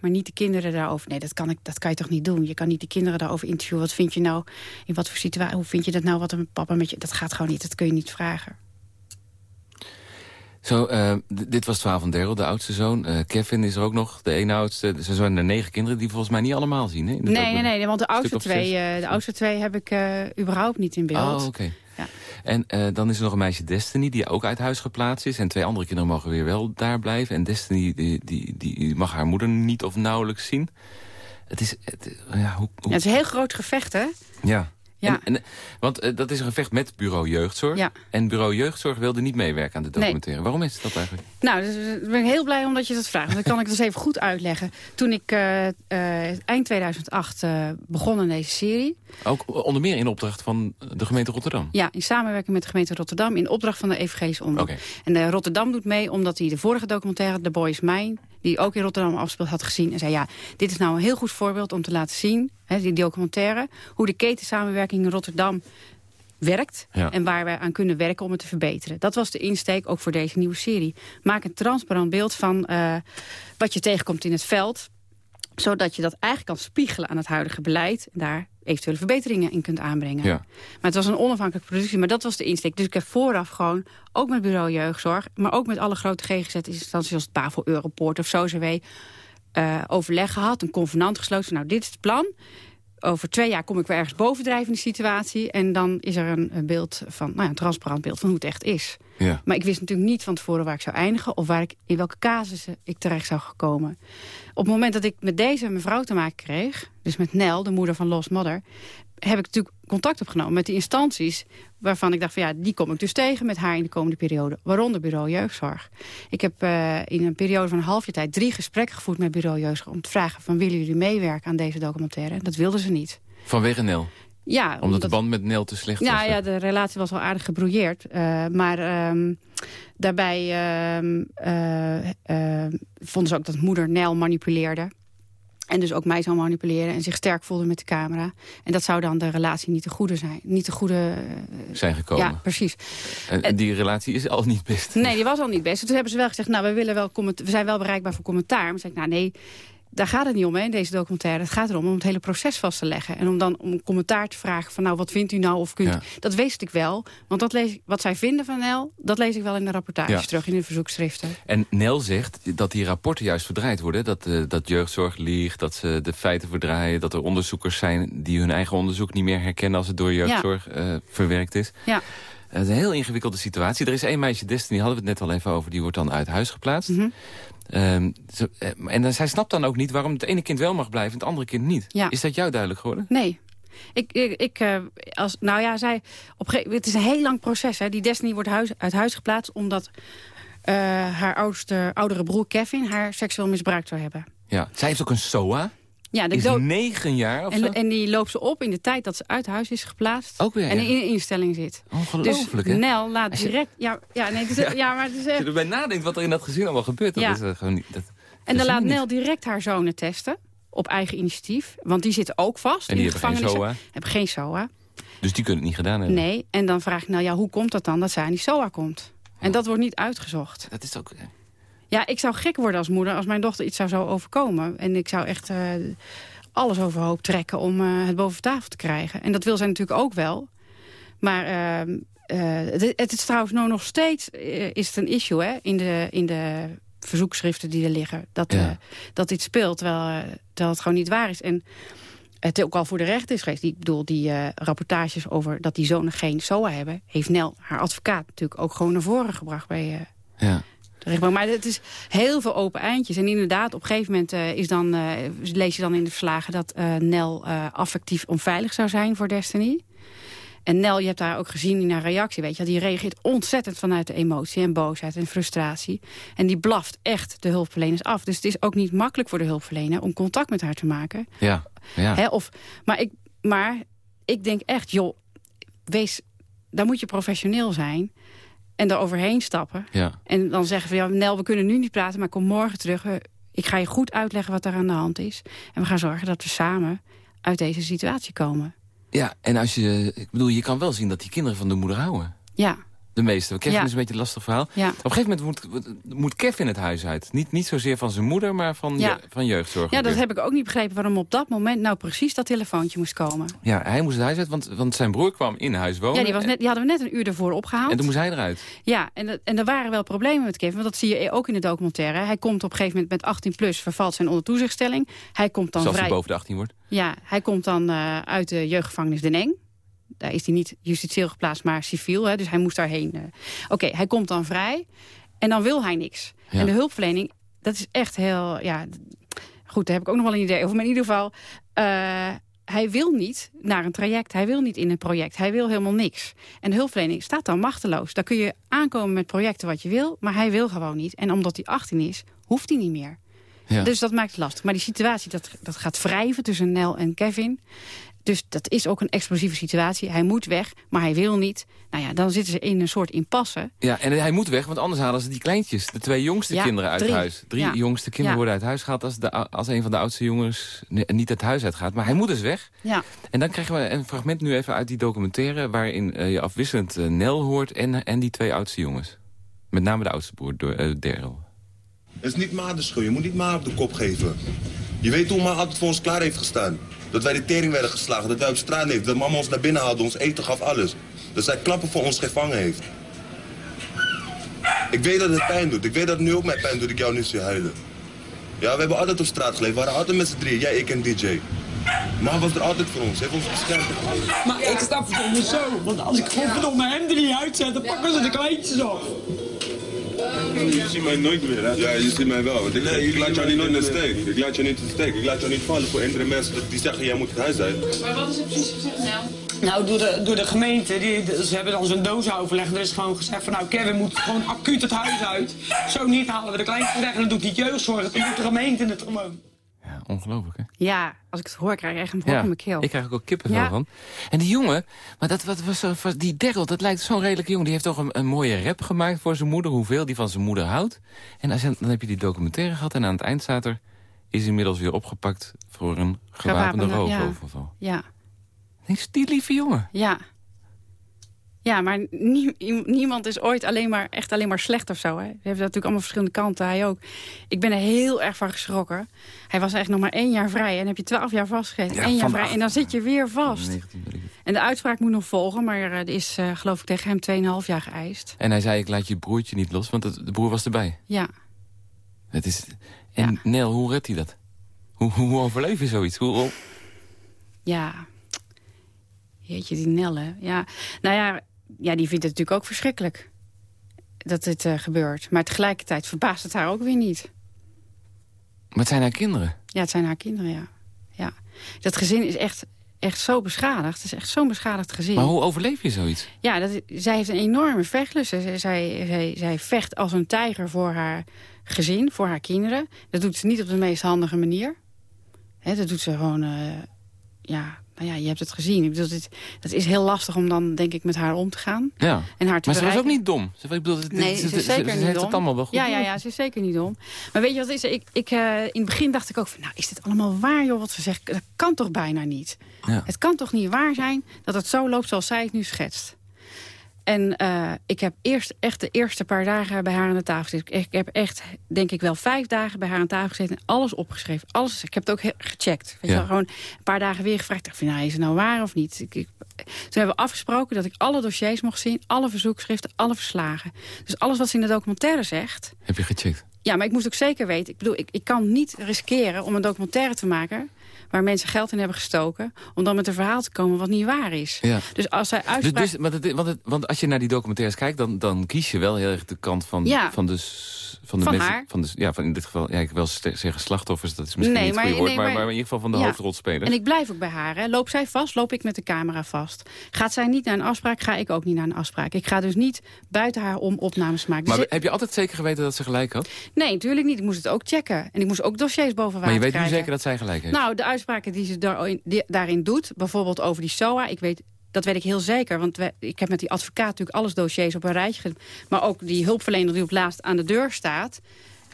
D: maar niet de kinderen daarover. Nee, dat kan, ik, dat kan je toch niet doen? Je kan niet de kinderen daarover interviewen. Wat vind je nou, in wat voor situatie, hoe vind je dat nou, wat een papa met je... Dat gaat gewoon niet, dat kun je niet vragen.
C: Zo, eh, dit was 12 van Daryl, de oudste zoon. Eh, Kevin is er ook nog, de ene oudste. Ze zijn er negen kinderen die volgens mij niet allemaal zien. Hè,
D: Nee, nee, nee, want de oudste, twee, eh, de oudste twee heb ik überhaupt niet in beeld.
C: Oh, oké.
D: Ja.
C: En eh, dan is er nog een meisje Destiny, die ook uit huis geplaatst is. En twee andere kinderen mogen weer wel daar blijven. En Destiny die, die, die mag haar moeder niet of nauwelijks zien. Het is... Het, ja, hoe, hoe-
D: Ja, het is een heel groot gevecht, hè?
C: ja.
D: Ja.
C: En, en, want eh, dat is een gevecht met bureau jeugdzorg.
D: Ja.
C: En bureau jeugdzorg wilde niet meewerken aan de
D: Nee.
C: documentaire. Waarom is dat eigenlijk?
D: Nou, dus, eh, ben ik heel blij omdat je dat vraagt. Want dan kan ik het dus even goed uitleggen. Toen ik eh, eh, eind 2008 eh, begon aan deze serie...
C: Ook onder meer in opdracht van de gemeente Rotterdam.
D: Ja, in samenwerking met de gemeente Rotterdam... in opdracht van de Evangelische Omroep.
C: Oké.
D: En Rotterdam doet mee omdat hij de vorige documentaire... The Boy is Mine, die ook in Rotterdam afspeelt, had gezien. En zei, ja, dit is nou een heel goed voorbeeld om te laten zien... Hè, die documentaire, hoe de ketensamenwerking in Rotterdam werkt...
C: Ja.
D: en waar wij aan kunnen werken om het te verbeteren. Dat was de insteek ook voor deze nieuwe serie. Maak een transparant beeld van eh, wat je tegenkomt in het veld zodat je dat eigenlijk kan spiegelen aan het huidige beleid... en daar eventuele verbeteringen in kunt aanbrengen.
C: Ja.
D: Maar het was een onafhankelijke productie, maar dat was de insteek. Dus ik heb vooraf gewoon, ook met bureau jeugdzorg... maar ook met alle grote GGZ-instanties zoals het PAVO, Europoort of SOZW... eh overleg gehad, een convenant gesloten. Nou, dit is het plan. Over twee jaar kom ik weer ergens bovendrijven in de situatie. En dan is er een, een beeld van, nou ja, een transparant beeld van hoe het echt is.
C: Ja.
D: Maar ik wist natuurlijk niet van tevoren waar ik zou eindigen... of waar ik, in welke casussen ik terecht zou komen. Op het moment dat ik met deze mevrouw te maken kreeg... dus met Nel, de moeder van Lost Mother... heb ik natuurlijk contact opgenomen met die instanties... waarvan ik dacht van ja, die kom ik dus tegen met haar in de komende periode. Waaronder Bureau Jeugdzorg. Ik heb uh, in een periode van een half jaar tijd drie gesprekken gevoerd met Bureau Jeugdzorg... om te vragen van willen jullie meewerken aan deze documentaire? Dat wilden ze niet.
C: Vanwege Nel?
D: Ja,
C: omdat, omdat, de band met Nel te slecht
D: ja,
C: was?
D: Ja, de relatie was al aardig gebrouilleerd. Uh, maar um, daarbij uh, uh, vonden ze ook dat moeder Nel manipuleerde. En dus ook mij zou manipuleren en zich sterk voelde met de camera. En dat zou dan de relatie niet te goede zijn. Niet te goede...
C: zijn gekomen.
D: Ja, precies.
C: En, en die relatie is al niet best.
D: Nee, die was al niet best. Toen hebben ze wel gezegd, nou, we, willen wel we zijn wel bereikbaar voor commentaar. Maar zei ik, nou nee, daar gaat het niet om hè, in deze documentaire. Het gaat erom om het hele proces vast te leggen. En om dan om een commentaar te vragen van nou, wat vindt u nou of kunt ja. Dat wist ik wel. Want dat lees, wat zij vinden van Nel, dat lees ik wel in de rapportages ja. terug, in de verzoekschriften.
C: En Nel zegt dat die rapporten juist verdraaid worden. Dat, uh, dat jeugdzorg liegt, dat ze de feiten verdraaien. Dat er onderzoekers zijn die hun eigen onderzoek niet meer herkennen... als het door jeugdzorg ja. uh, verwerkt is.
D: Ja.
C: Het is een heel ingewikkelde situatie. Er is één meisje, Destiny, hadden we het net al even over... die wordt dan uit huis geplaatst.
D: Mhm.
C: Mm -hmm. Um, zo, en dan, zij snapt dan ook niet waarom het ene kind wel mag blijven... en het andere kind niet.
D: Ja.
C: Is dat jou duidelijk geworden?
D: Nee. Ik, ik, ik uh, als, nou ja, zij, op het is een heel lang proces. Hè. Die Destiny wordt huis, uit huis geplaatst... omdat uh, haar oudste, oudere broer Kevin haar seksueel misbruikt zou hebben.
C: Ja, zij heeft ook een SOA.
D: Ja, de
C: is negen jaar of
D: en,
C: zo?
D: en die loopt ze op in de tijd dat ze uit huis is geplaatst.
C: Ook weer,
D: En in een instelling zit.
C: Ongelooflijk,
D: dus
C: hè?
D: Nel laat
C: je-
D: direct... Ja, ja, nee, is,
C: Ja.
D: ja. maar het is
C: Als je erbij nadenkt wat er in dat gezin allemaal gebeurt... dat is uh, gewoon niet... Dat,
D: En dan laat Nel direct haar zonen testen. Op eigen initiatief. Want die zitten ook vast
C: En die
D: in de
C: hebben geen. SOA?
D: Hebben geen SOA.
C: Dus die kunnen het niet gedaan hebben.
D: Nee. En dan vraagt Nel, ja, hoe komt dat dan dat zij aan die SOA komt? En dat wordt niet uitgezocht.
C: Dat is ook...
D: Ja, ik zou gek worden als moeder als mijn dochter iets zou zo overkomen. En ik zou echt eh, alles overhoop trekken om eh, het boven tafel te krijgen. En dat wil zij natuurlijk ook wel. Maar ehm, eh, het, het is trouwens nou nog steeds is het een issue hè, in, de, in de verzoekschriften die er liggen. Dat,
C: Ja.
D: dat dit speelt, terwijl, terwijl het gewoon niet waar is. En het ook al voor de rechter is geweest. Ik bedoel, die rapportages over dat die zonen geen SOA hebben... heeft Nel, haar advocaat, natuurlijk ook gewoon naar voren gebracht bij... eh,
C: Ja.
D: Rechtbank. Maar het is heel veel open eindjes. En inderdaad, op een gegeven moment eh, is dan, eh, lees je dan in de verslagen... dat eh, Nel affectief onveilig zou zijn voor Destiny. En Nel, je hebt daar ook gezien in haar reactie, weet je... die reageert ontzettend vanuit de emotie en boosheid en frustratie. En die blaft echt de hulpverleners af. Dus het is ook niet makkelijk voor de hulpverlener om contact met haar te maken.
C: Ja. ja.
D: Hè, of, maar, ik, maar ik denk echt, joh, wees, daar moet je professioneel zijn... en er overheen stappen.
C: ja.
D: En dan zeggen van, ja, Nel, we kunnen nu niet praten, maar kom morgen terug. Ik ga je goed uitleggen wat er aan de hand is. En we gaan zorgen dat we samen uit deze situatie komen.
C: Ja, en als je... Ik bedoel, je kan wel zien dat die kinderen van de moeder houden.
D: Ja,
C: De meeste. Kevin
D: Ja.
C: is een beetje een lastig verhaal.
D: ja.
C: Op een gegeven moment moet, moet Kevin het huis uit. Niet, niet zozeer van zijn moeder, maar van,
D: Ja.
C: je, van jeugdzorg.
D: Ja, dat heb ik ook niet begrepen waarom op dat moment nou precies dat telefoontje moest komen.
C: ja, hij moest het huis uit, want, want zijn broer kwam in huis wonen.
D: Ja, die, was net, die hadden we net een uur ervoor opgehaald.
C: En toen moest hij eruit.
D: Ja, en, en er waren wel problemen met Kevin, want dat zie je ook in de documentaire. Hij komt op een gegeven moment met 18 plus, vervalt zijn onder toezichtstelling. Hij komt dan
C: Zoals
D: vrij...
C: hij boven de 18 wordt.
D: Ja, hij komt dan eh, uit de jeugdgevangenis Den Eng. Daar is hij niet justitieel geplaatst, maar civiel. Hè, dus hij moest daarheen. eh. Oké, hij komt dan vrij. En dan wil hij niks.
C: Ja.
D: En de hulpverlening, dat is echt heel... Ja, goed, daar heb ik ook nog wel een idee over. Maar in ieder geval, eh, hij wil niet naar een traject. Hij wil niet in een project. Hij wil helemaal niks. En de hulpverlening staat dan machteloos. Daar kun je aankomen met projecten wat je wil. Maar hij wil gewoon niet. En omdat hij 18 is, hoeft hij niet meer.
C: Ja.
D: Dus dat maakt het lastig. Maar die situatie, dat, dat gaat wrijven tussen Nel en Kevin. Dus dat is ook een explosieve situatie. Hij moet weg, maar hij wil niet. Nou ja, dan zitten ze in een soort impasse.
C: Ja, en hij moet weg, want anders halen ze die kleintjes. De twee jongste
D: Ja,
C: kinderen uit
D: drie.
C: huis. Drie
D: Ja.
C: jongste kinderen
D: Ja.
C: worden uit huis gehaald... Als, de, als een van de oudste jongens ni- niet het huis uitgaat. Maar hij moet dus weg.
D: Ja,
C: En dan krijgen we een fragment nu even uit die documentaire... waarin eh, je afwisselend eh, Nel hoort en, en die twee oudste jongens. Met name de oudste broer, door, eh, Daryl.
J: Het is niet maar de schuld. Je moet niet maar op de kop geven. Je weet hoe ma altijd voor ons klaar heeft gestaan. Dat wij de tering werden geslagen, dat wij op straat leefden, dat mama ons naar binnen haalde, ons eten gaf, alles. Dat zij klappen voor ons gevangen heeft. Ik weet dat het pijn doet. Ik weet dat het nu ook mij pijn doet ik jou nu zie huilen. Ja, we hebben altijd op straat geleefd. We waren altijd met z'n drieën. Jij, ik en DJ. Ma was er altijd voor ons. Heeft ons beschermd.
K: Maar ik sta verdomme zo. Want als ik gewoon verdomme hem er niet uitzet, dan pakken ze de kleintjes af.
J: Je ziet mij nooit meer, hè? Ja, je ziet mij wel. Want ik, ik laat jou niet in de steek. Ik laat jou niet in de steek. Ik laat jou niet vallen voor andere mensen die zeggen, jij moet het huis uit.
D: Maar wat is er precies gezegd, Nel?
K: Nou, door de, door de gemeente, die, ze hebben dan zo'n doosoverleg. En er is gewoon gezegd van, nou Kevin moet gewoon acuut het huis uit. Zo niet halen we de kleintjes weg en dan doet die jeugdzorg. Dan doet de gemeente het gewoon.
C: Ja, ongelooflijk, hè?
D: Ja, als ik het hoor, krijg ik echt een brok in mijn keel.
C: ik krijg ook kippenvel
D: Ja.
C: van. En die jongen, maar dat wat was, was die Daryl, dat lijkt zo'n redelijke jongen. Die heeft toch een, een mooie rap gemaakt voor zijn moeder, hoeveel die van zijn moeder houdt. En als, dan heb je die documentaire gehad en aan het eind staat er... is inmiddels weer opgepakt voor een gewapende
D: Gewapende, ja.
C: roofoverval.
D: Ja,
C: Denk je, die lieve jongen.
D: ja. Ja, maar nie- niemand is ooit alleen maar, echt alleen maar slecht of zo. Hè. We hebben natuurlijk allemaal verschillende kanten, hij ook. Ik ben er heel erg van geschrokken. Hij was echt nog maar één jaar vrij en heb je twaalf jaar vastgezeten.
C: Ja,
D: Eén jaar vrij en dan zit je weer vast.
C: 19 weet ik het.
D: En de uitspraak moet nog volgen, maar eh, er is eh, geloof ik tegen hem 2,5 jaar geëist.
C: En hij zei, ik laat je broertje niet los, want het- de broer was erbij.
D: Ja,
C: Het is... En Nel, hoe redt hij dat? Hoe, hoe overleef je zoiets? Hoe, hoe-
D: ja. Jeetje, die Nelle. Ja, nou ja, ja, die vindt het natuurlijk ook verschrikkelijk dat dit eh, gebeurt. Maar tegelijkertijd verbaast het haar ook weer niet.
C: Maar het zijn haar kinderen.
D: Ja, het zijn haar kinderen, ja. ja. Dat gezin is echt, echt zo beschadigd. Het is echt zo'n beschadigd gezin.
C: Maar hoe overleef je zoiets?
D: Ja, dat, zij heeft een enorme vechtlust. Zij, zij, zij, zij vecht als een tijger voor haar gezin, voor haar kinderen. Dat doet ze niet op de meest handige manier. Hè, dat doet ze gewoon... eh, ja, nou ja, je hebt het gezien. Ik bedoel, dit, dat is heel lastig om dan, denk ik, met haar om te gaan.
C: Ja.
D: En haar te
C: Maar ze was ook niet dom. Ze, ik bedoel, het-
D: Nee,
C: ze,
D: ze is zeker
C: ze,
D: niet
C: heeft
D: dom.
C: het allemaal wel goed
D: Ja, ja, ja, ze is zeker niet dom. Maar weet je wat is? Ik, ik, eh, in het begin dacht ik ook van, nou, is dit allemaal waar, joh, wat ze zegt? Dat kan toch bijna niet?
C: Ja.
D: Het kan toch niet waar zijn dat het zo loopt zoals zij het nu schetst? En eh, ik heb eerst echt de eerste paar dagen bij haar aan de tafel gezeten. Ik, heb echt, denk ik wel, vijf dagen bij haar aan tafel gezeten... en alles opgeschreven. Alles, ik heb het ook he- gecheckt. Weet
C: Ja.
D: gewoon een paar dagen weer gevraagd. Ik dacht van, nou, is het nou waar of niet? Ik, ik- toen hebben we afgesproken dat ik alle dossiers mocht zien... alle verzoekschriften, alle verslagen. Dus alles wat ze in de documentaire zegt...
C: Heb je gecheckt?
D: Ja, maar ik moest ook zeker weten. Ik bedoel, ik, ik kan niet riskeren om een documentaire te maken... waar mensen geld in hebben gestoken... om dan met een verhaal te komen wat niet waar is.
C: Ja.
D: Dus als zij
C: Dus,
D: uitspraak...
C: dus, want, het- want, het- want als je naar die documentaires kijkt, dan, dan kies je wel heel erg de kant van,
D: Ja.
C: van de, van de
D: Van
C: mensen.
D: haar.
C: Van de, ja, van in dit geval, ja, ik wil zeggen slachtoffers, dat is misschien
D: Nee,
C: niet het
D: maar-
C: goede woord,
D: nee,
C: maar,
D: maar-
C: maar in ieder geval van de
D: Ja.
C: hoofdrolspelers.
D: En ik blijf ook bij haar. Hè. Loop zij vast, loop ik met de camera vast. Gaat zij niet naar een afspraak, ga ik ook niet naar een afspraak. Ik ga dus niet buiten haar om opnames maken. Dus
C: maar
D: ik-
C: heb je altijd zeker geweten dat ze gelijk had?
D: nee, natuurlijk niet. Ik moest het ook checken. En ik moest ook dossiers boven water
C: Maar je weet nu zeker dat zij gelijk heeft?
D: Nou, de uitspraken die ze daarin, die- daarin doet, bijvoorbeeld over die SOA, ik weet, dat weet ik heel zeker. Want we- ik heb met die advocaat natuurlijk alles dossiers op een rijtje. Maar ook die hulpverlener die op laatst aan de deur staat.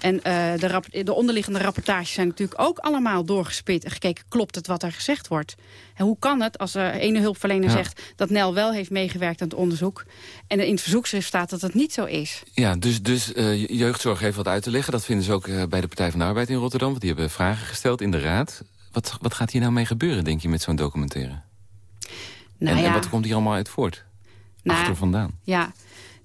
D: En eh, de, de onderliggende rapportages zijn natuurlijk ook allemaal doorgespit... en gekeken, klopt het wat er gezegd wordt? En hoe kan het als de ene hulpverlener
C: Ja.
D: zegt... dat Nel wel heeft meegewerkt aan het onderzoek... en er in het verzoekschrift staat dat het niet zo is?
C: Ja, dus, dus eh, je- jeugdzorg heeft wat uit te leggen. Dat vinden ze ook eh, bij de Partij van de Arbeid in Rotterdam. Want die hebben vragen gesteld in de raad. Wat, wat gaat hier nou mee gebeuren, denk je, met zo'n documentaire?
D: Nou
C: en,
D: ja,
C: en wat komt hier allemaal uit voort?
D: Nou,
C: Achter vandaan.
D: Ja,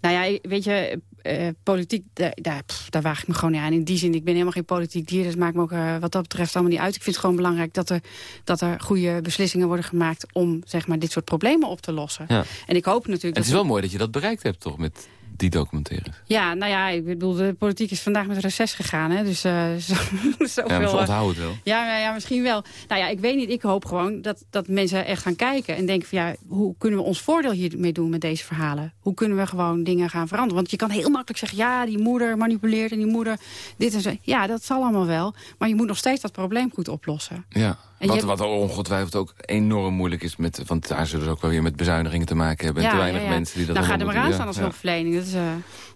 D: nou ja, weet je, eh, politiek, daar, daar, pff, daar waag ik me gewoon niet aan. In die zin, ik ben helemaal geen politiek dier. Dus maakt me ook eh, wat dat betreft allemaal niet uit. Ik vind het gewoon belangrijk dat er, dat er goede beslissingen worden gemaakt... om zeg maar, dit soort problemen op te lossen.
C: Ja.
D: En ik hoop natuurlijk...
C: En het is wel mooi dat je dat bereikt hebt, toch, met die documentaire.
D: Ja, nou ja, ik bedoel, de politiek is vandaag met reces gegaan. Hè, dus eh, zo, zoveel...
C: Ja, maar ze
D: eh,
C: onthouden het wel.
D: ja, ja, ja, misschien wel. Nou ja, ik weet niet. Ik hoop gewoon dat, dat mensen echt gaan kijken. En denken van ja, hoe kunnen we ons voordeel hiermee doen met deze verhalen? Hoe kunnen we gewoon dingen gaan veranderen? Want je kan heel makkelijk zeggen, ja, die moeder manipuleert en die moeder dit en zo. Ja, dat zal allemaal wel. Maar je moet nog steeds dat probleem goed oplossen.
C: Ja, wat, wat ongetwijfeld ook enorm moeilijk is. Met, want daar zullen ze ook wel weer met bezuinigingen te maken hebben. en
D: ja,
C: te weinig
D: ja, ja.
C: mensen die dat
D: Dan ga er maar aan staan als hulpverlening. Eh,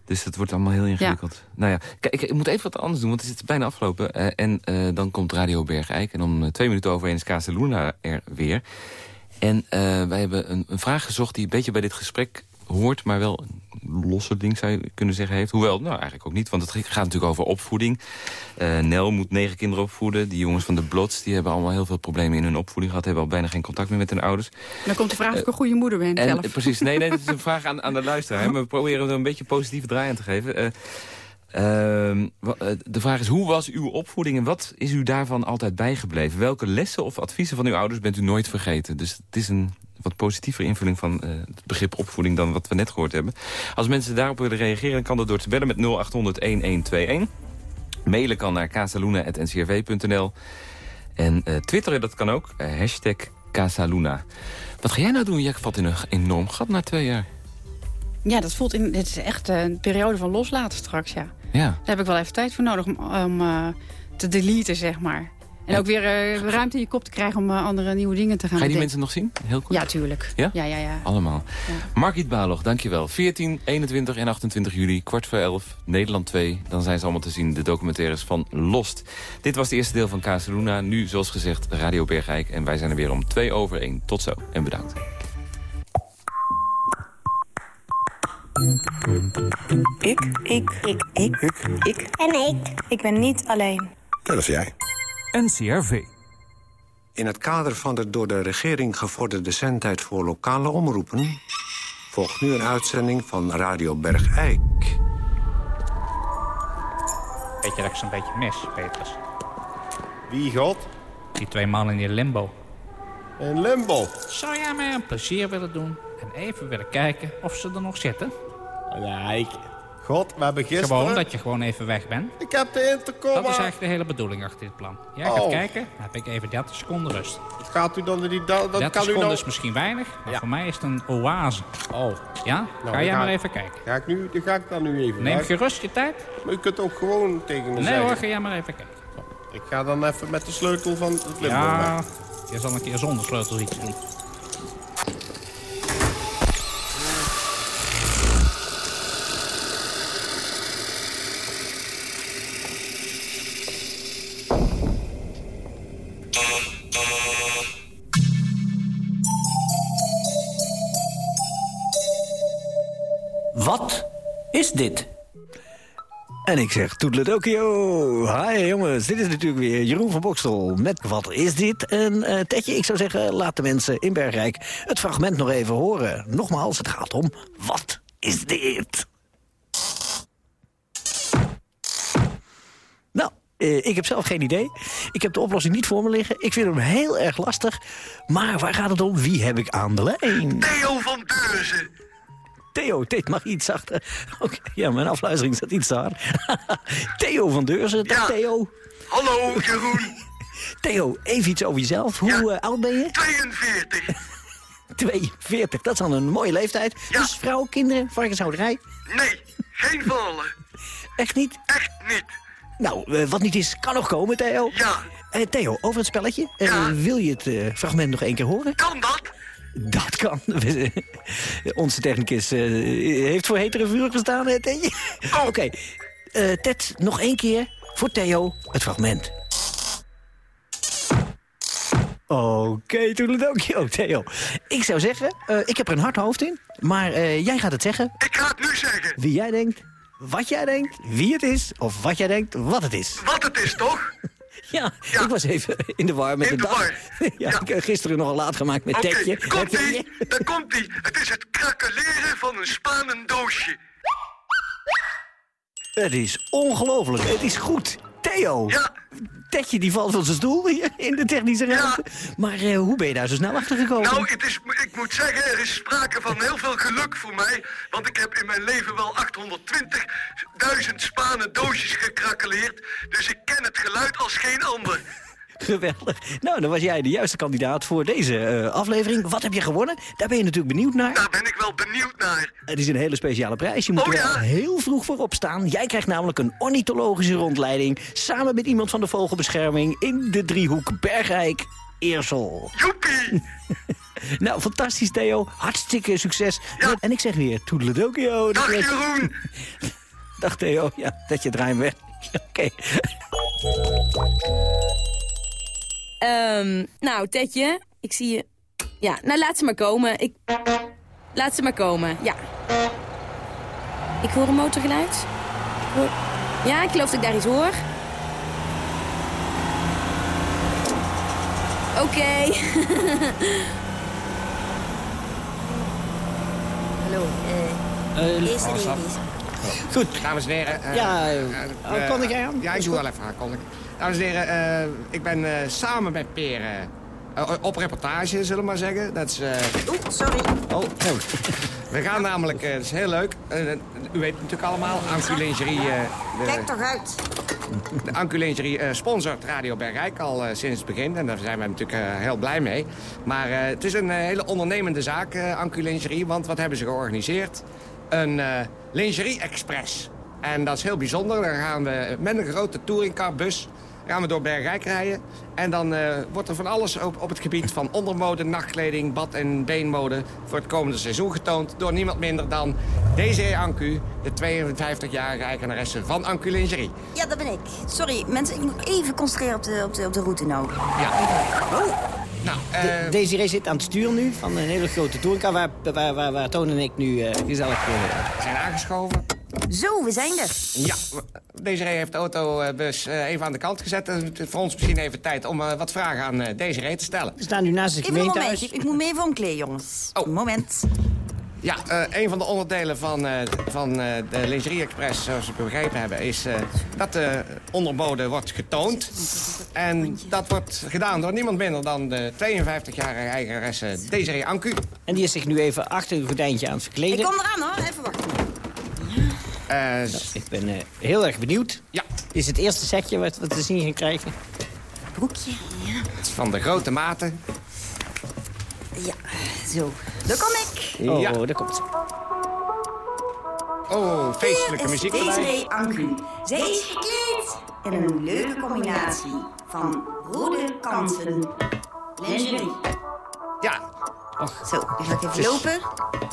C: Dus dat wordt allemaal heel ingewikkeld. Nou ja, kijk, ik, moet even wat anders doen, want het is bijna afgelopen. Eh, en eh, dan komt Radio Bergijk. En om twee minuten over één is Casaluna er weer. En wij hebben een, een vraag gezocht die een beetje bij dit gesprek hoort... maar wel losse ding zou je kunnen zeggen heeft. Hoewel, nou eigenlijk ook niet, want het gaat natuurlijk over opvoeding. Eh, Nel moet negen kinderen opvoeden. Die jongens van de Blots die hebben allemaal heel veel problemen in hun opvoeding gehad. Hebben al bijna geen contact meer met hun ouders.
D: dan komt de vraag of ik een goede moeder ben
C: En,
D: zelf.
C: eh, precies, nee, nee, dat is een vraag aan, aan de luisteraar. We proberen er een beetje positieve draai aan te geven. Eh, Ehm, eh, de vraag is, hoe was uw opvoeding en wat is u daarvan altijd bijgebleven? Welke lessen of adviezen van uw ouders bent u nooit vergeten? Dus het is een wat positievere invulling van eh, het begrip opvoeding... dan wat we net gehoord hebben. Als mensen daarop willen reageren, dan kan dat door te bellen met 0800-1121. Mailen kan naar casaluna.ncrv.nl. En eh, twitteren, dat kan ook. eh, hashtag Casaluna. Wat ga jij nou doen? Jij valt in een enorm gat na twee jaar.
D: Ja, dat voelt in. Dit is echt een periode van loslaten straks, ja.
C: Ja.
D: Daar heb ik wel even tijd voor nodig om, om te deleten, zeg maar. En ook weer eh, ruimte in je kop te krijgen om eh, andere nieuwe dingen te gaan
C: Ga je die mensen nog zien? Heel kort.
D: Ja, tuurlijk.
C: Ja?
D: Ja, ja, ja.
C: Allemaal. Margriet Balog, dankjewel. 14, 21 en 28 juli, kwart voor 11, Nederland 2. Dan zijn ze allemaal te zien, de documentaires van Lost. Dit was het eerste deel van Casaluna. Nu, zoals gezegd, Radio Bergijk. En wij zijn er weer om 2 over 1. Tot zo en bedankt.
L: Ik, ik, ik, ik, ik, ik en ik. Ik ben niet alleen.
M: Dat is jij.
N: NCRV.
M: In het kader van de door de regering gevorderde zendtijd voor lokale omroepen... volgt nu een uitzending van Radio Bergijk.
O: Weet je dat ik zo'n beetje mis, Petrus?
P: Wie god?
O: Die twee mannen in limbo.
P: Een limbo?
O: Zou jij mij een plezier willen doen en even willen kijken of ze er nog zitten?
P: Ja, ik... God, we hebben gisteren...
O: Gewoon dat je gewoon even weg bent.
P: Ik heb de intercom...
O: Dat is eigenlijk de hele bedoeling achter dit plan. Jij gaat
P: Oh.
O: kijken, dan heb ik even 30 seconden rust.
P: Gaat u dan die... Dat, dat
O: 30
P: kan u
O: seconden
P: nou...
O: is misschien weinig, maar voor mij is het een oase.
P: Oh.
O: Ja?
P: Nou,
O: ga jij maar even kijken.
P: Ga ik, nu, dan ga ik dan nu even
O: Neem
P: weg.
O: gerust je tijd.
P: Maar u kunt ook gewoon tegen me
O: Nee
P: zeggen.
O: hoor, ga jij maar even kijken.
P: Ik ga dan even met de sleutel van het limbo
O: Ja, je zal een keer zonder sleutel iets doen.
Q: Wat is dit? En ik zeg toedledokio. Hi jongens, dit is natuurlijk weer Jeroen van Bokstel met Wat is dit? En eh Tetje, ik zou zeggen, laat de mensen in Bergrijk het fragment nog even horen. Nogmaals, het gaat om Wat is dit? Nou, eh, ik heb zelf geen idee. Ik heb de oplossing niet voor me liggen. Ik vind hem heel erg lastig. Maar waar gaat het om? Wie heb ik aan de lijn?
R: Theo van Deurzen.
Q: Theo, dit mag iets zachter. Oké, ja, mijn afluistering staat iets te hard. Theo van Deurzen, dag Theo.
R: Hallo, Jeroen.
Q: Theo, even iets over jezelf. Hoe eh, oud ben je?
R: 42.
Q: 42, dat is al een mooie leeftijd. Dus vrouw, kinderen, varkenshouderij?
R: Nee, geen vallen.
Q: Echt niet?
R: Echt niet.
Q: Nou, eh, wat niet is, kan nog komen, Theo.
R: Ja.
Q: Eh, Theo, over het spelletje. Eh, Wil je het fragment nog één keer horen?
R: Kan dat?
Q: Dat kan. Onze technicus eh, heeft voor hetere vuur gestaan, hè, Tetje? Oké, eh, Ted, nog één keer voor Theo het fragment. Oké, toedeledokie, Theo. Ik zou zeggen, eh, ik heb er een hard hoofd in, maar jij gaat het zeggen.
R: Ik ga het nu zeggen.
Q: Wie jij denkt, wat jij denkt, wie het is, of wat jij denkt, wat het is.
R: Wat het is, toch?
Q: Ja, ik was even in de war met
R: In
Q: de
R: de
Q: dag.
R: war.
Q: Ja, ik heb gisteren nogal laat gemaakt met
R: Oké,
Q: Tetje.
R: komt-ie. Daar komt-ie. Het is het krakeleren van een spanen doosje.
Q: Het is ongelooflijk, het is goed. Theo.
R: Ja.
Q: Tetje die valt van zijn stoel hier in de technische ruimte. Maar eh, hoe ben je daar zo snel achter gekomen?
R: Nou, het is, ik moet zeggen, er is sprake van heel veel geluk voor mij. Want ik heb in mijn leven wel 820.000 spanen doosjes gekrakeleerd. Dus ik ken het geluid als geen ander.
Q: Geweldig. Nou, dan was jij de juiste kandidaat voor deze eh, aflevering. Wat heb je gewonnen? Daar ben je natuurlijk benieuwd naar.
R: Daar ben ik wel benieuwd naar.
Q: Het is een hele speciale prijs. Je moet
R: Oh,
Q: er
R: ja?
Q: heel vroeg voor opstaan. Jij krijgt namelijk een ornithologische rondleiding... samen met iemand van de vogelbescherming... in de driehoek Bergijk-Eersel.
R: Joepie!
Q: nou, fantastisch, Theo. Hartstikke succes. En ik zeg weer, toedledokio.
R: Dag, Jeroen.
Q: Dag, Theo. Ja, dat je draai weg. Oké.
S: Ehm, nou, Tetje, ik zie je... Ja, nou laat ze maar komen. Ik... Laat ze maar komen, ja. Ik hoor een motorgeluid. Ik hoor... Ja, ik geloof dat ik daar iets hoor. Oké.
T: Hallo, eh...
O: Eh,
T: is er?
Q: Goed.
N: Dames en heren. eh,
Q: Ja,
N: eh,
Q: eh, kondig jij aan?
N: Ja, ik doe wel even aankondigen. Dames en heren, eh, ik ben eh, samen met Peer eh, op reportage, zullen we maar zeggen. Dat is... eh,
L: Oeh, sorry.
N: Oh, we gaan namelijk, dat is heel leuk. U weet natuurlijk allemaal, Ancu Lingerie... de-
L: Kijk toch uit.
N: de Ancu Lingerie sponsort Radio Bergijk al sinds het begin. En daar zijn we natuurlijk heel blij mee. Maar het is een hele ondernemende zaak, eh Ancu Lingerie. Want wat hebben ze georganiseerd? Een Lingerie Express. En dat is heel bijzonder. Dan gaan we met een grote touringcarbus gaan we door Bergijk rijden. En dan eh, wordt er van alles op, op het gebied van ondermode, nachtkleding, bad- en beenmode... voor het komende seizoen getoond door niemand minder dan Desiree Ancu... de 52-jarige eigenaresse van Ancu Lingerie.
L: Ja, dat ben ik. Sorry, mensen, ik moet even concentreren op de, op de, op de route nou.
N: Ja. Nou,
Q: De- Desiree zit aan het stuur nu van een hele grote touringcar... waar, waar, waar, waar Toon en ik nu eh, gezellig uh,
N: zijn aangeschoven.
L: Zo, we zijn er.
N: Ja, Desiree heeft de autobus eh, even aan de kant gezet. En het is voor ons misschien even tijd om eh, wat vragen aan eh, Desiree te stellen.
Q: We staan nu naast het
L: Even een
Q: gemeentehuis.
L: momentje, ik moet me even omkleden, jongens. Oh. Moment.
N: Ja, eh, een van de onderdelen van, eh, van eh, de Lingerie Express, zoals we begrepen hebben... is eh, dat de onderbode wordt getoond. En dat wordt gedaan door niemand minder dan de 52-jarige eigenaresse Desiree Ancu.
Q: En die is zich nu even achter een gordijntje aan het verkleden.
L: Ik kom eraan hoor, even wachten.
Q: Nou, ik ben eh, heel erg benieuwd.
N: Ja.
Q: Dit is het eerste setje wat we te zien gaan krijgen.
L: Broekje, ja.
N: Het is van de grote maten.
L: Ja, zo. Daar kom ik.
Q: Oh,
N: Ja.
Q: daar komt ze.
N: Oh, feestelijke muziek.
L: Desiree Ancu. Zij is gekleed in een leuke combinatie van rode kanten lingerie.
N: Ja.
L: Zo, dan ga ik even lopen.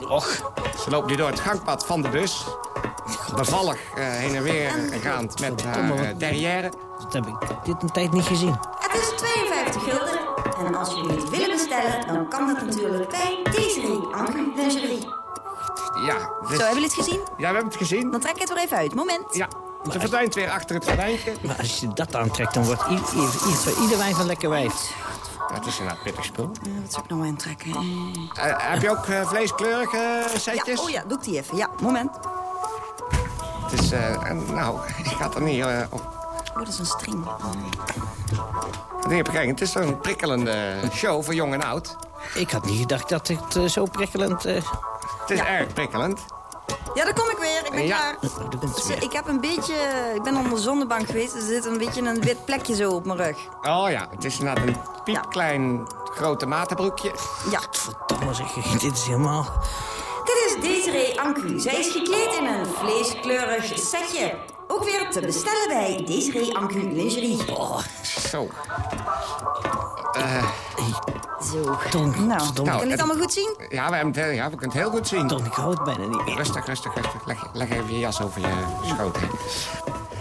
N: Och. Ze loopt nu door het gangpad van de bus. Bevallig eh, heen en weer gaand met haar eh, derrière.
Q: Dat heb ik dit een tijd niet gezien.
L: Het is 52 gulden. En als jullie het willen bestellen, dan kan dat natuurlijk bij Desiree Ancu Lingerie.
N: Ja. dus-
L: Zo, hebben jullie het gezien?
N: Ja, we hebben het gezien.
L: Dan trek ik het weer even uit. Moment.
N: Ja. Ze verdwijnt weer achter het gordijntje.
Q: Maar als je dat aantrekt, dan wordt ieder, ieder, ieder, ieder wijn van lekker wijf.
N: Dat is inderdaad pittig spul.
L: Ja, wat zou ik nou aantrekken?
N: Eh, heb je ook vleeskleurige setjes?
L: Ja, oh ja, doe ik die even. Ja, moment.
N: Het is, eh, nou, ik ga er niet eh, op
L: Oh, dat is een string.
N: Het is een prikkelende show voor jong en oud.
Q: Ik had niet gedacht dat het eh, zo prikkelend... eh,
N: Het is erg prikkelend.
L: Ja, daar kom ik weer. Ik ben
N: Ja.
L: klaar. Dus, eh, ik heb een beetje... Ik ben onder de zonnebank geweest. Er zit een beetje een wit plekje zo op mijn rug.
N: Oh ja, het is inderdaad een piepklein grote matenbroekje.
L: Ja.
Q: Verdomme zeg, dit is helemaal...
L: Dit is Desiree Ancu. Zij is gekleed in een vleeskleurig setje. Ook weer te bestellen bij Desiree Ancu Lingerie.
N: Oh, Zo. Eh,
L: Zo.
Q: Ton,
L: Nou,
N: Nou,
L: kan je het
N: het-
L: allemaal goed zien?
N: ja, we, hebben het, ja, we kunnen het heel goed zien.
Q: Ton, ik hou het bijna niet meer.
N: Rustig, rustig, rustig. Leg, leg even je jas over je schoot.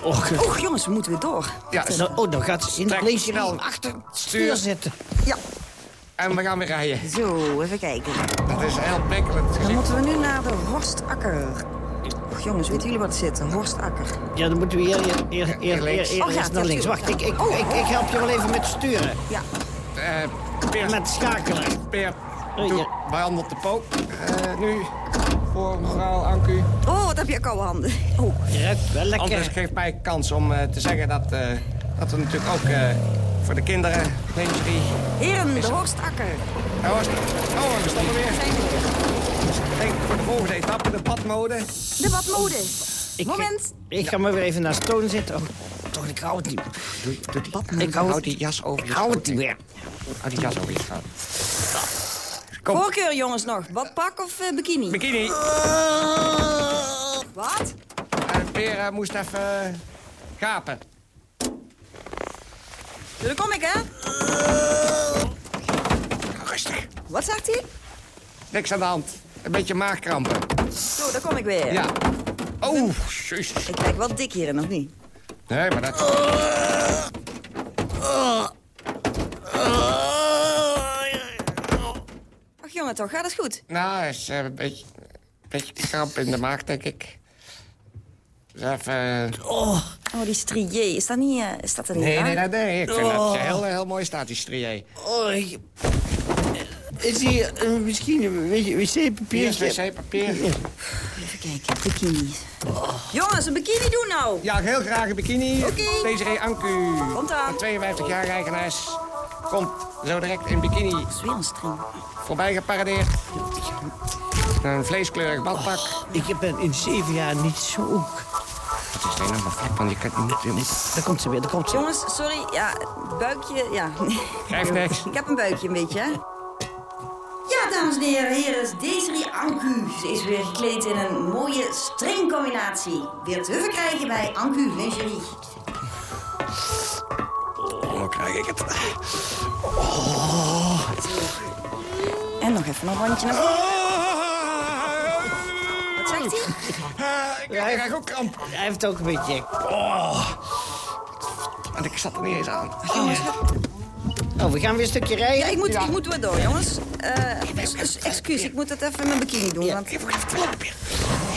Q: Och, eh,
L: Och, jongens, we moeten weer door.
N: Ja,
Q: nou, oh, dan gaat ze in lingerie
N: snel
Q: achter het
N: stuur.
Q: stuur zitten.
L: Ja.
N: En we gaan weer rijden.
L: Zo, even kijken.
N: Dat is heel prikkelend
L: Dan moeten we nu naar de Horstakker. Och, jongens, weten jullie wat het zit? Een Horstakker.
Q: Ja, dan moeten we eer,
N: links.
Q: eer-
L: Oh, ja,
Q: naar links. Wacht, ik, ik,
L: Oh,
Q: ik, ik help je wel even met sturen.
L: Ja.
N: Eh, Peer,
Q: Met schakelen.
N: Peer doe- behandelt de pook. Eh, nu voor mevrouw Ancu.
L: Oh, wat heb je koude handen. Oh,
Q: Ruikt wel lekker.
N: Anders geeft mij kans om eh, te zeggen dat, eh, dat we natuurlijk ook eh, voor de kinderen
L: heren, de Horstakker.
N: Oh, was- oh, we stoppen weer. Denk voor de volgende etappe, de badmode.
L: De badmode.
Q: Ik,
L: Moment.
Q: Ik ga maar weer even naar stoon zitten. Oh, toch, ik hou het niet.
N: Doe, doe die,
L: Badmode.
Q: Ik hou
N: die jas over je
Q: ik hou het niet meer.
N: Hou die jas over je schoot. Kom,
L: Voorkeur, jongens, nog. Badpak of eh, bikini?
N: bikini.
L: Wat?
N: Peer eh, moest even eh, gapen.
L: Zo, daar kom ik, hè? Wat zegt hij?
N: Niks aan de hand. Een beetje maagkrampen.
L: Zo, daar kom ik weer.
N: Ja. Oh, jezus.
L: Ik lijk wel dik hierin, of niet?
N: Nee, maar dat...
L: Ach, jongen, toch? Gaat het goed?
N: Nou, is eh, een beetje, een beetje kramp in de maag, denk ik. Dus even...
L: Oh, die strié. Is dat niet... eh, is dat er niet
N: Nee,
L: aan?
N: nee, nee, nee. Ik vind dat
Q: Oh.
N: heel, heel mooi staat, die strié.
Q: Oh, ik... Is hier eh, misschien een wc-papier?
N: is wc-papier.
L: Even kijken. Bikini. Jongens, een bikini doen nou.
N: Ja, heel graag een bikini.
L: Oké.
N: Desiree Anku.
L: Komt aan.
N: Een 52 jaar eigenares. Komt zo direct in bikini.
L: Dat is weer een string.
N: Voorbij geparadeerd. Een vleeskleurig badpak.
U: Ik ben in zeven jaar niet zo...
N: Het is alleen nog een vlak, want je kan niet... Je moet...
U: Daar komt ze weer, daar komt ze.
L: Jongens, sorry. Ja, buikje, ja.
N: Krijg niks.
L: Ik heb een buikje een beetje, hè. Dames en heren, hier is Desiree Anku. Ze is weer gekleed in een mooie stringcombinatie. Weer te verkrijgen bij Anku Lingerie.
N: Oh, dan krijg ik het.
L: En nog even een rondje naar voren. Wat zegt hij?
N: Ik krijg ook kramp.
U: Hij heeft ook een beetje...
N: Oh. En ik zat er niet eens aan.
U: Oh, we gaan weer een stukje rijden.
L: Ja, ik moet, ik moet weer door, jongens. Eh, ex- excuus, ik moet dat even in mijn bikini doen. Want...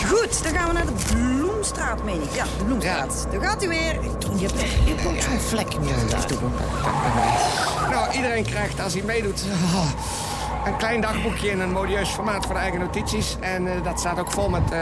L: Goed, dan gaan we naar de Bloemstraat, meen ik. Ja, de Bloemstraat. Daar gaat u weer.
U: Je hebt, je hebt ook zo'n vlek in je.
N: Nou, iedereen krijgt als hij meedoet... oh, een klein dagboekje in een modieus formaat voor de eigen notities. En eh, dat staat ook vol met eh,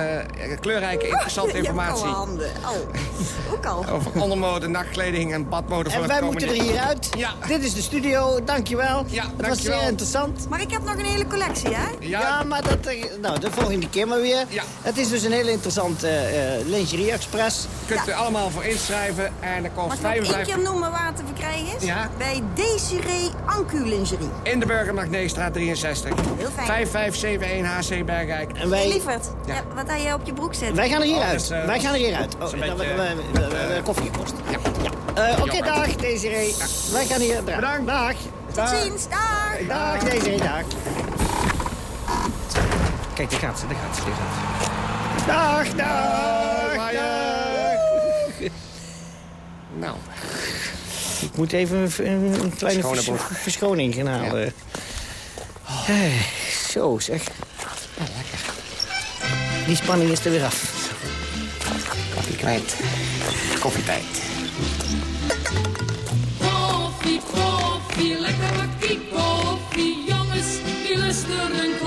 N: kleurrijke, interessante
L: Je hebt
N: informatie.
L: al handen. Al. Ook al.
N: Over ondermode, nachtkleding en badmode voor
U: En
N: het
U: wij moeten er hieruit.
N: Ja.
U: Dit is de studio, dankjewel.
N: Ja,
U: Het was zeer interessant.
L: Maar ik heb nog een hele collectie, hè?
U: Ja, maar dat, eh, nou, de volgende keer maar weer.
N: Ja.
U: Het is dus een hele interessante eh, lingerie express.
N: kunt u allemaal voor inschrijven en dat kost
L: Mag ik nog één
N: 55...
L: keer noemen waar te verkrijgen is?
N: Ja.
L: Bij Desiree Anku Lingerie.
N: In de Burgermagneestraat 63.
L: Heel fijn.
N: 5571 HC Bergijk.
U: En wij,
L: lieverd, ja, wat had jij op je broek zitten?
U: wij gaan er
N: Oh,
U: hieruit.
N: dat is, eh,
U: wij gaan er hieruit. Oh,
N: beetje,
U: we- we- koffiekost. Ja. Eh, Oké, dag Desiree. Wij gaan hier. Bedankt. Dag.
L: Tot ziens, dag!
U: Dag Desiree, dag.
O: Kijk, daar gaat ze, daar gaat ze, daar gaat ze.
U: Dag, dag,
N: Dag.
U: dag.
N: Nou,
U: Ik moet even een, een- een kleine vers- verschoning gaan halen. Hey, zo zeg. Die spanning is er weer af.
N: koffie kwijt. Koffietijd.
T: Koffie, koffie, lekker bakkie koffie. Jongens, die luisteren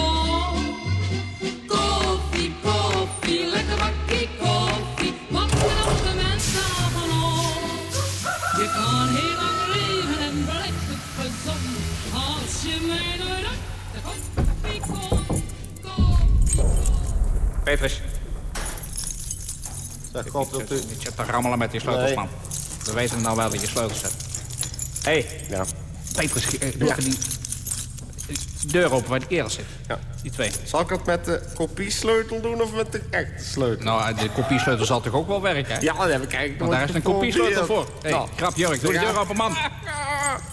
O: Petrus,
P: Zeg, God, dat u...
O: te rammelen met die sleutels,
P: Nee.
O: man. We weten nou wel dat je sleutels hebt. Hé, hey,
P: Ja.
O: Petrus, eh, doe
P: Ja.
O: even die deur open waar die kerel zit.
P: Ja.
O: Die twee.
P: Zal ik het met de kopiesleutel doen of met de echte sleutel?
O: Nou, eh, de kopiesleutel zal toch ook wel werken, hè?
P: Ja, dat heb ik eigenlijk
O: Want daar is een kopiesleutel voor. Hé, hey,
P: Nou,
O: grap Jurk, doe de deur open, man.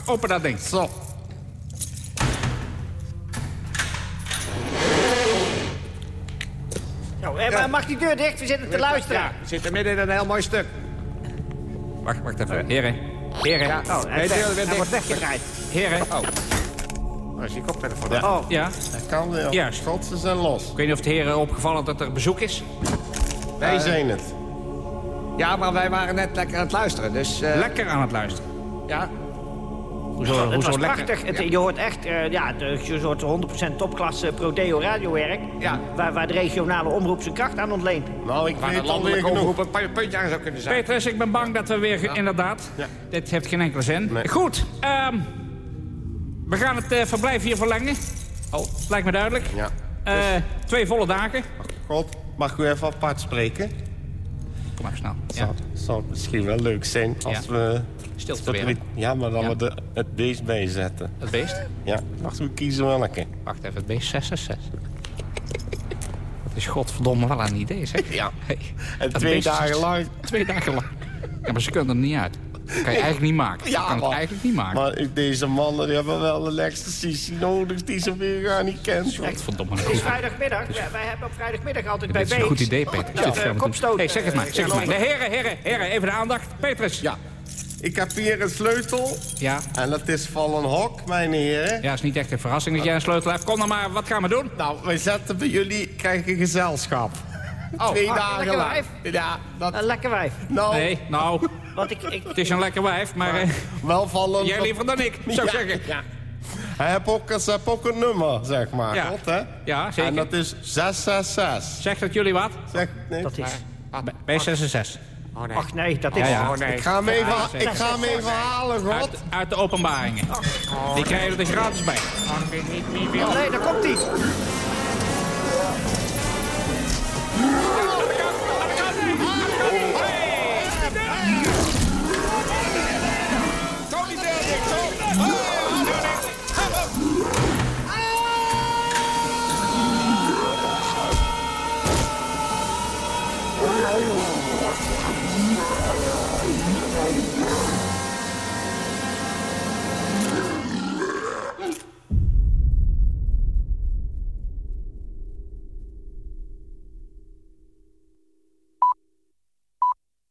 O: Open dat ding.
P: Zo.
U: Eh, maar mag die deur dicht? We zitten te luisteren.
N: Ja, we zitten midden in een heel mooi stuk.
O: Wacht, wacht even. Heren. Heren.
U: Ja, oh, hij,
N: deur dicht.
U: wordt weggedraaid.
O: Heren. Oh,
N: Waar is die koptelefoon?
P: Ja.
U: Oh,
O: ja.
P: Dat kan wel. God, ze zijn los.
O: Ik weet niet of de heren opgevallen dat er bezoek is.
P: Wij zijn het.
N: Ja, maar wij waren net lekker aan het luisteren, dus... eh,
O: Lekker aan het luisteren.
N: Ja,
O: Hoezo,
U: het
O: hoezo
U: was
O: lekker?
U: prachtig. Het- je hoort echt eh, ja, een soort 100% topklasse Prodeo radiowerk.
N: Ja.
U: Waar, waar de regionale omroep zijn kracht aan ontleent.
P: Nou, ik
N: waar
P: weet
N: de
P: alweer
N: landelijke
P: genoeg.
N: omroep een pu- puntje aan zou kunnen zijn.
O: Petrus, ik ben bang dat we weer, inderdaad...
P: Ja.
O: Dit heeft geen enkele zin.
P: Nee.
O: Goed, ehm, we gaan het eh, verblijf hier verlengen. Oh, lijkt me duidelijk.
P: Ja.
O: Eh, twee volle dagen.
P: God, mag u even apart spreken?
O: Kom maar snel. Ja.
P: Zou, zou het misschien wel leuk zijn als
O: Ja.
P: we...
O: Weer.
P: we- Ja, maar dan
O: Ja.
P: we de, het beest bijzetten.
O: Het beest?
P: Ja, wacht, we kiezen welke.
O: Wacht even, het beest 666. Dat is godverdomme wel een idee, zeg.
P: Ja.
O: Hey,
P: En twee
O: beest
P: dagen lang.
O: Twee dagen lang. Ja, maar ze kunnen er niet uit. Dat kan je eigenlijk niet maken.
P: Ja,
O: kan
P: maar-
O: het eigenlijk niet maken.
P: Maar deze mannen die hebben wel een ecstasy nodig die ze weer gaan niet kent.
O: Godverdomme.
U: Het is vrijdagmiddag. Wij, wij hebben op vrijdagmiddag altijd bij
O: Dit is een goed idee, Peter.
U: Ja, eh, kopstoot.
O: Hey, zeg het maar, zeg het maar. De heren, heren, heren, even de aandacht. Petrus.
P: Ja. Ik heb hier een sleutel.
O: Ja.
P: En dat is van een hok, mijn heren.
O: Ja, is niet echt een verrassing dat jij een sleutel hebt. Kom dan maar, wat gaan we doen?
P: Nou, wij zetten bij jullie, krijgen gezelschap.
O: Oh,
P: Twee
U: ah,
P: dagen
U: lekker
P: lang.
U: wijf.
P: Ja, dat...
U: Een lekker wijf.
P: Nou,
O: Nee, nou,
U: Want ik, ik,
O: het is een lekker wijf, maar eh,
P: wel van een...
O: jij liever dan ik, zou ik
P: Ja,
O: zeggen.
P: Ja. Hij heeft ook, ze heeft ook een nummer, zeg maar.
O: Ja.
P: Hè?
O: Ja, zeker.
P: En dat is 666.
O: Zegt dat jullie wat?
P: Zeg, nee.
U: dat is...
N: B66.
P: Oh, nee.
O: Ach nee, dat is...
N: Ja, ja.
P: Oh, nee. Ik ga hem even,
N: Ja,
P: ik ga hem even halen, God.
N: Uit, uit de openbaringen. Die krijgen er gratis bij.
O: Oh, nee, daar komt hij.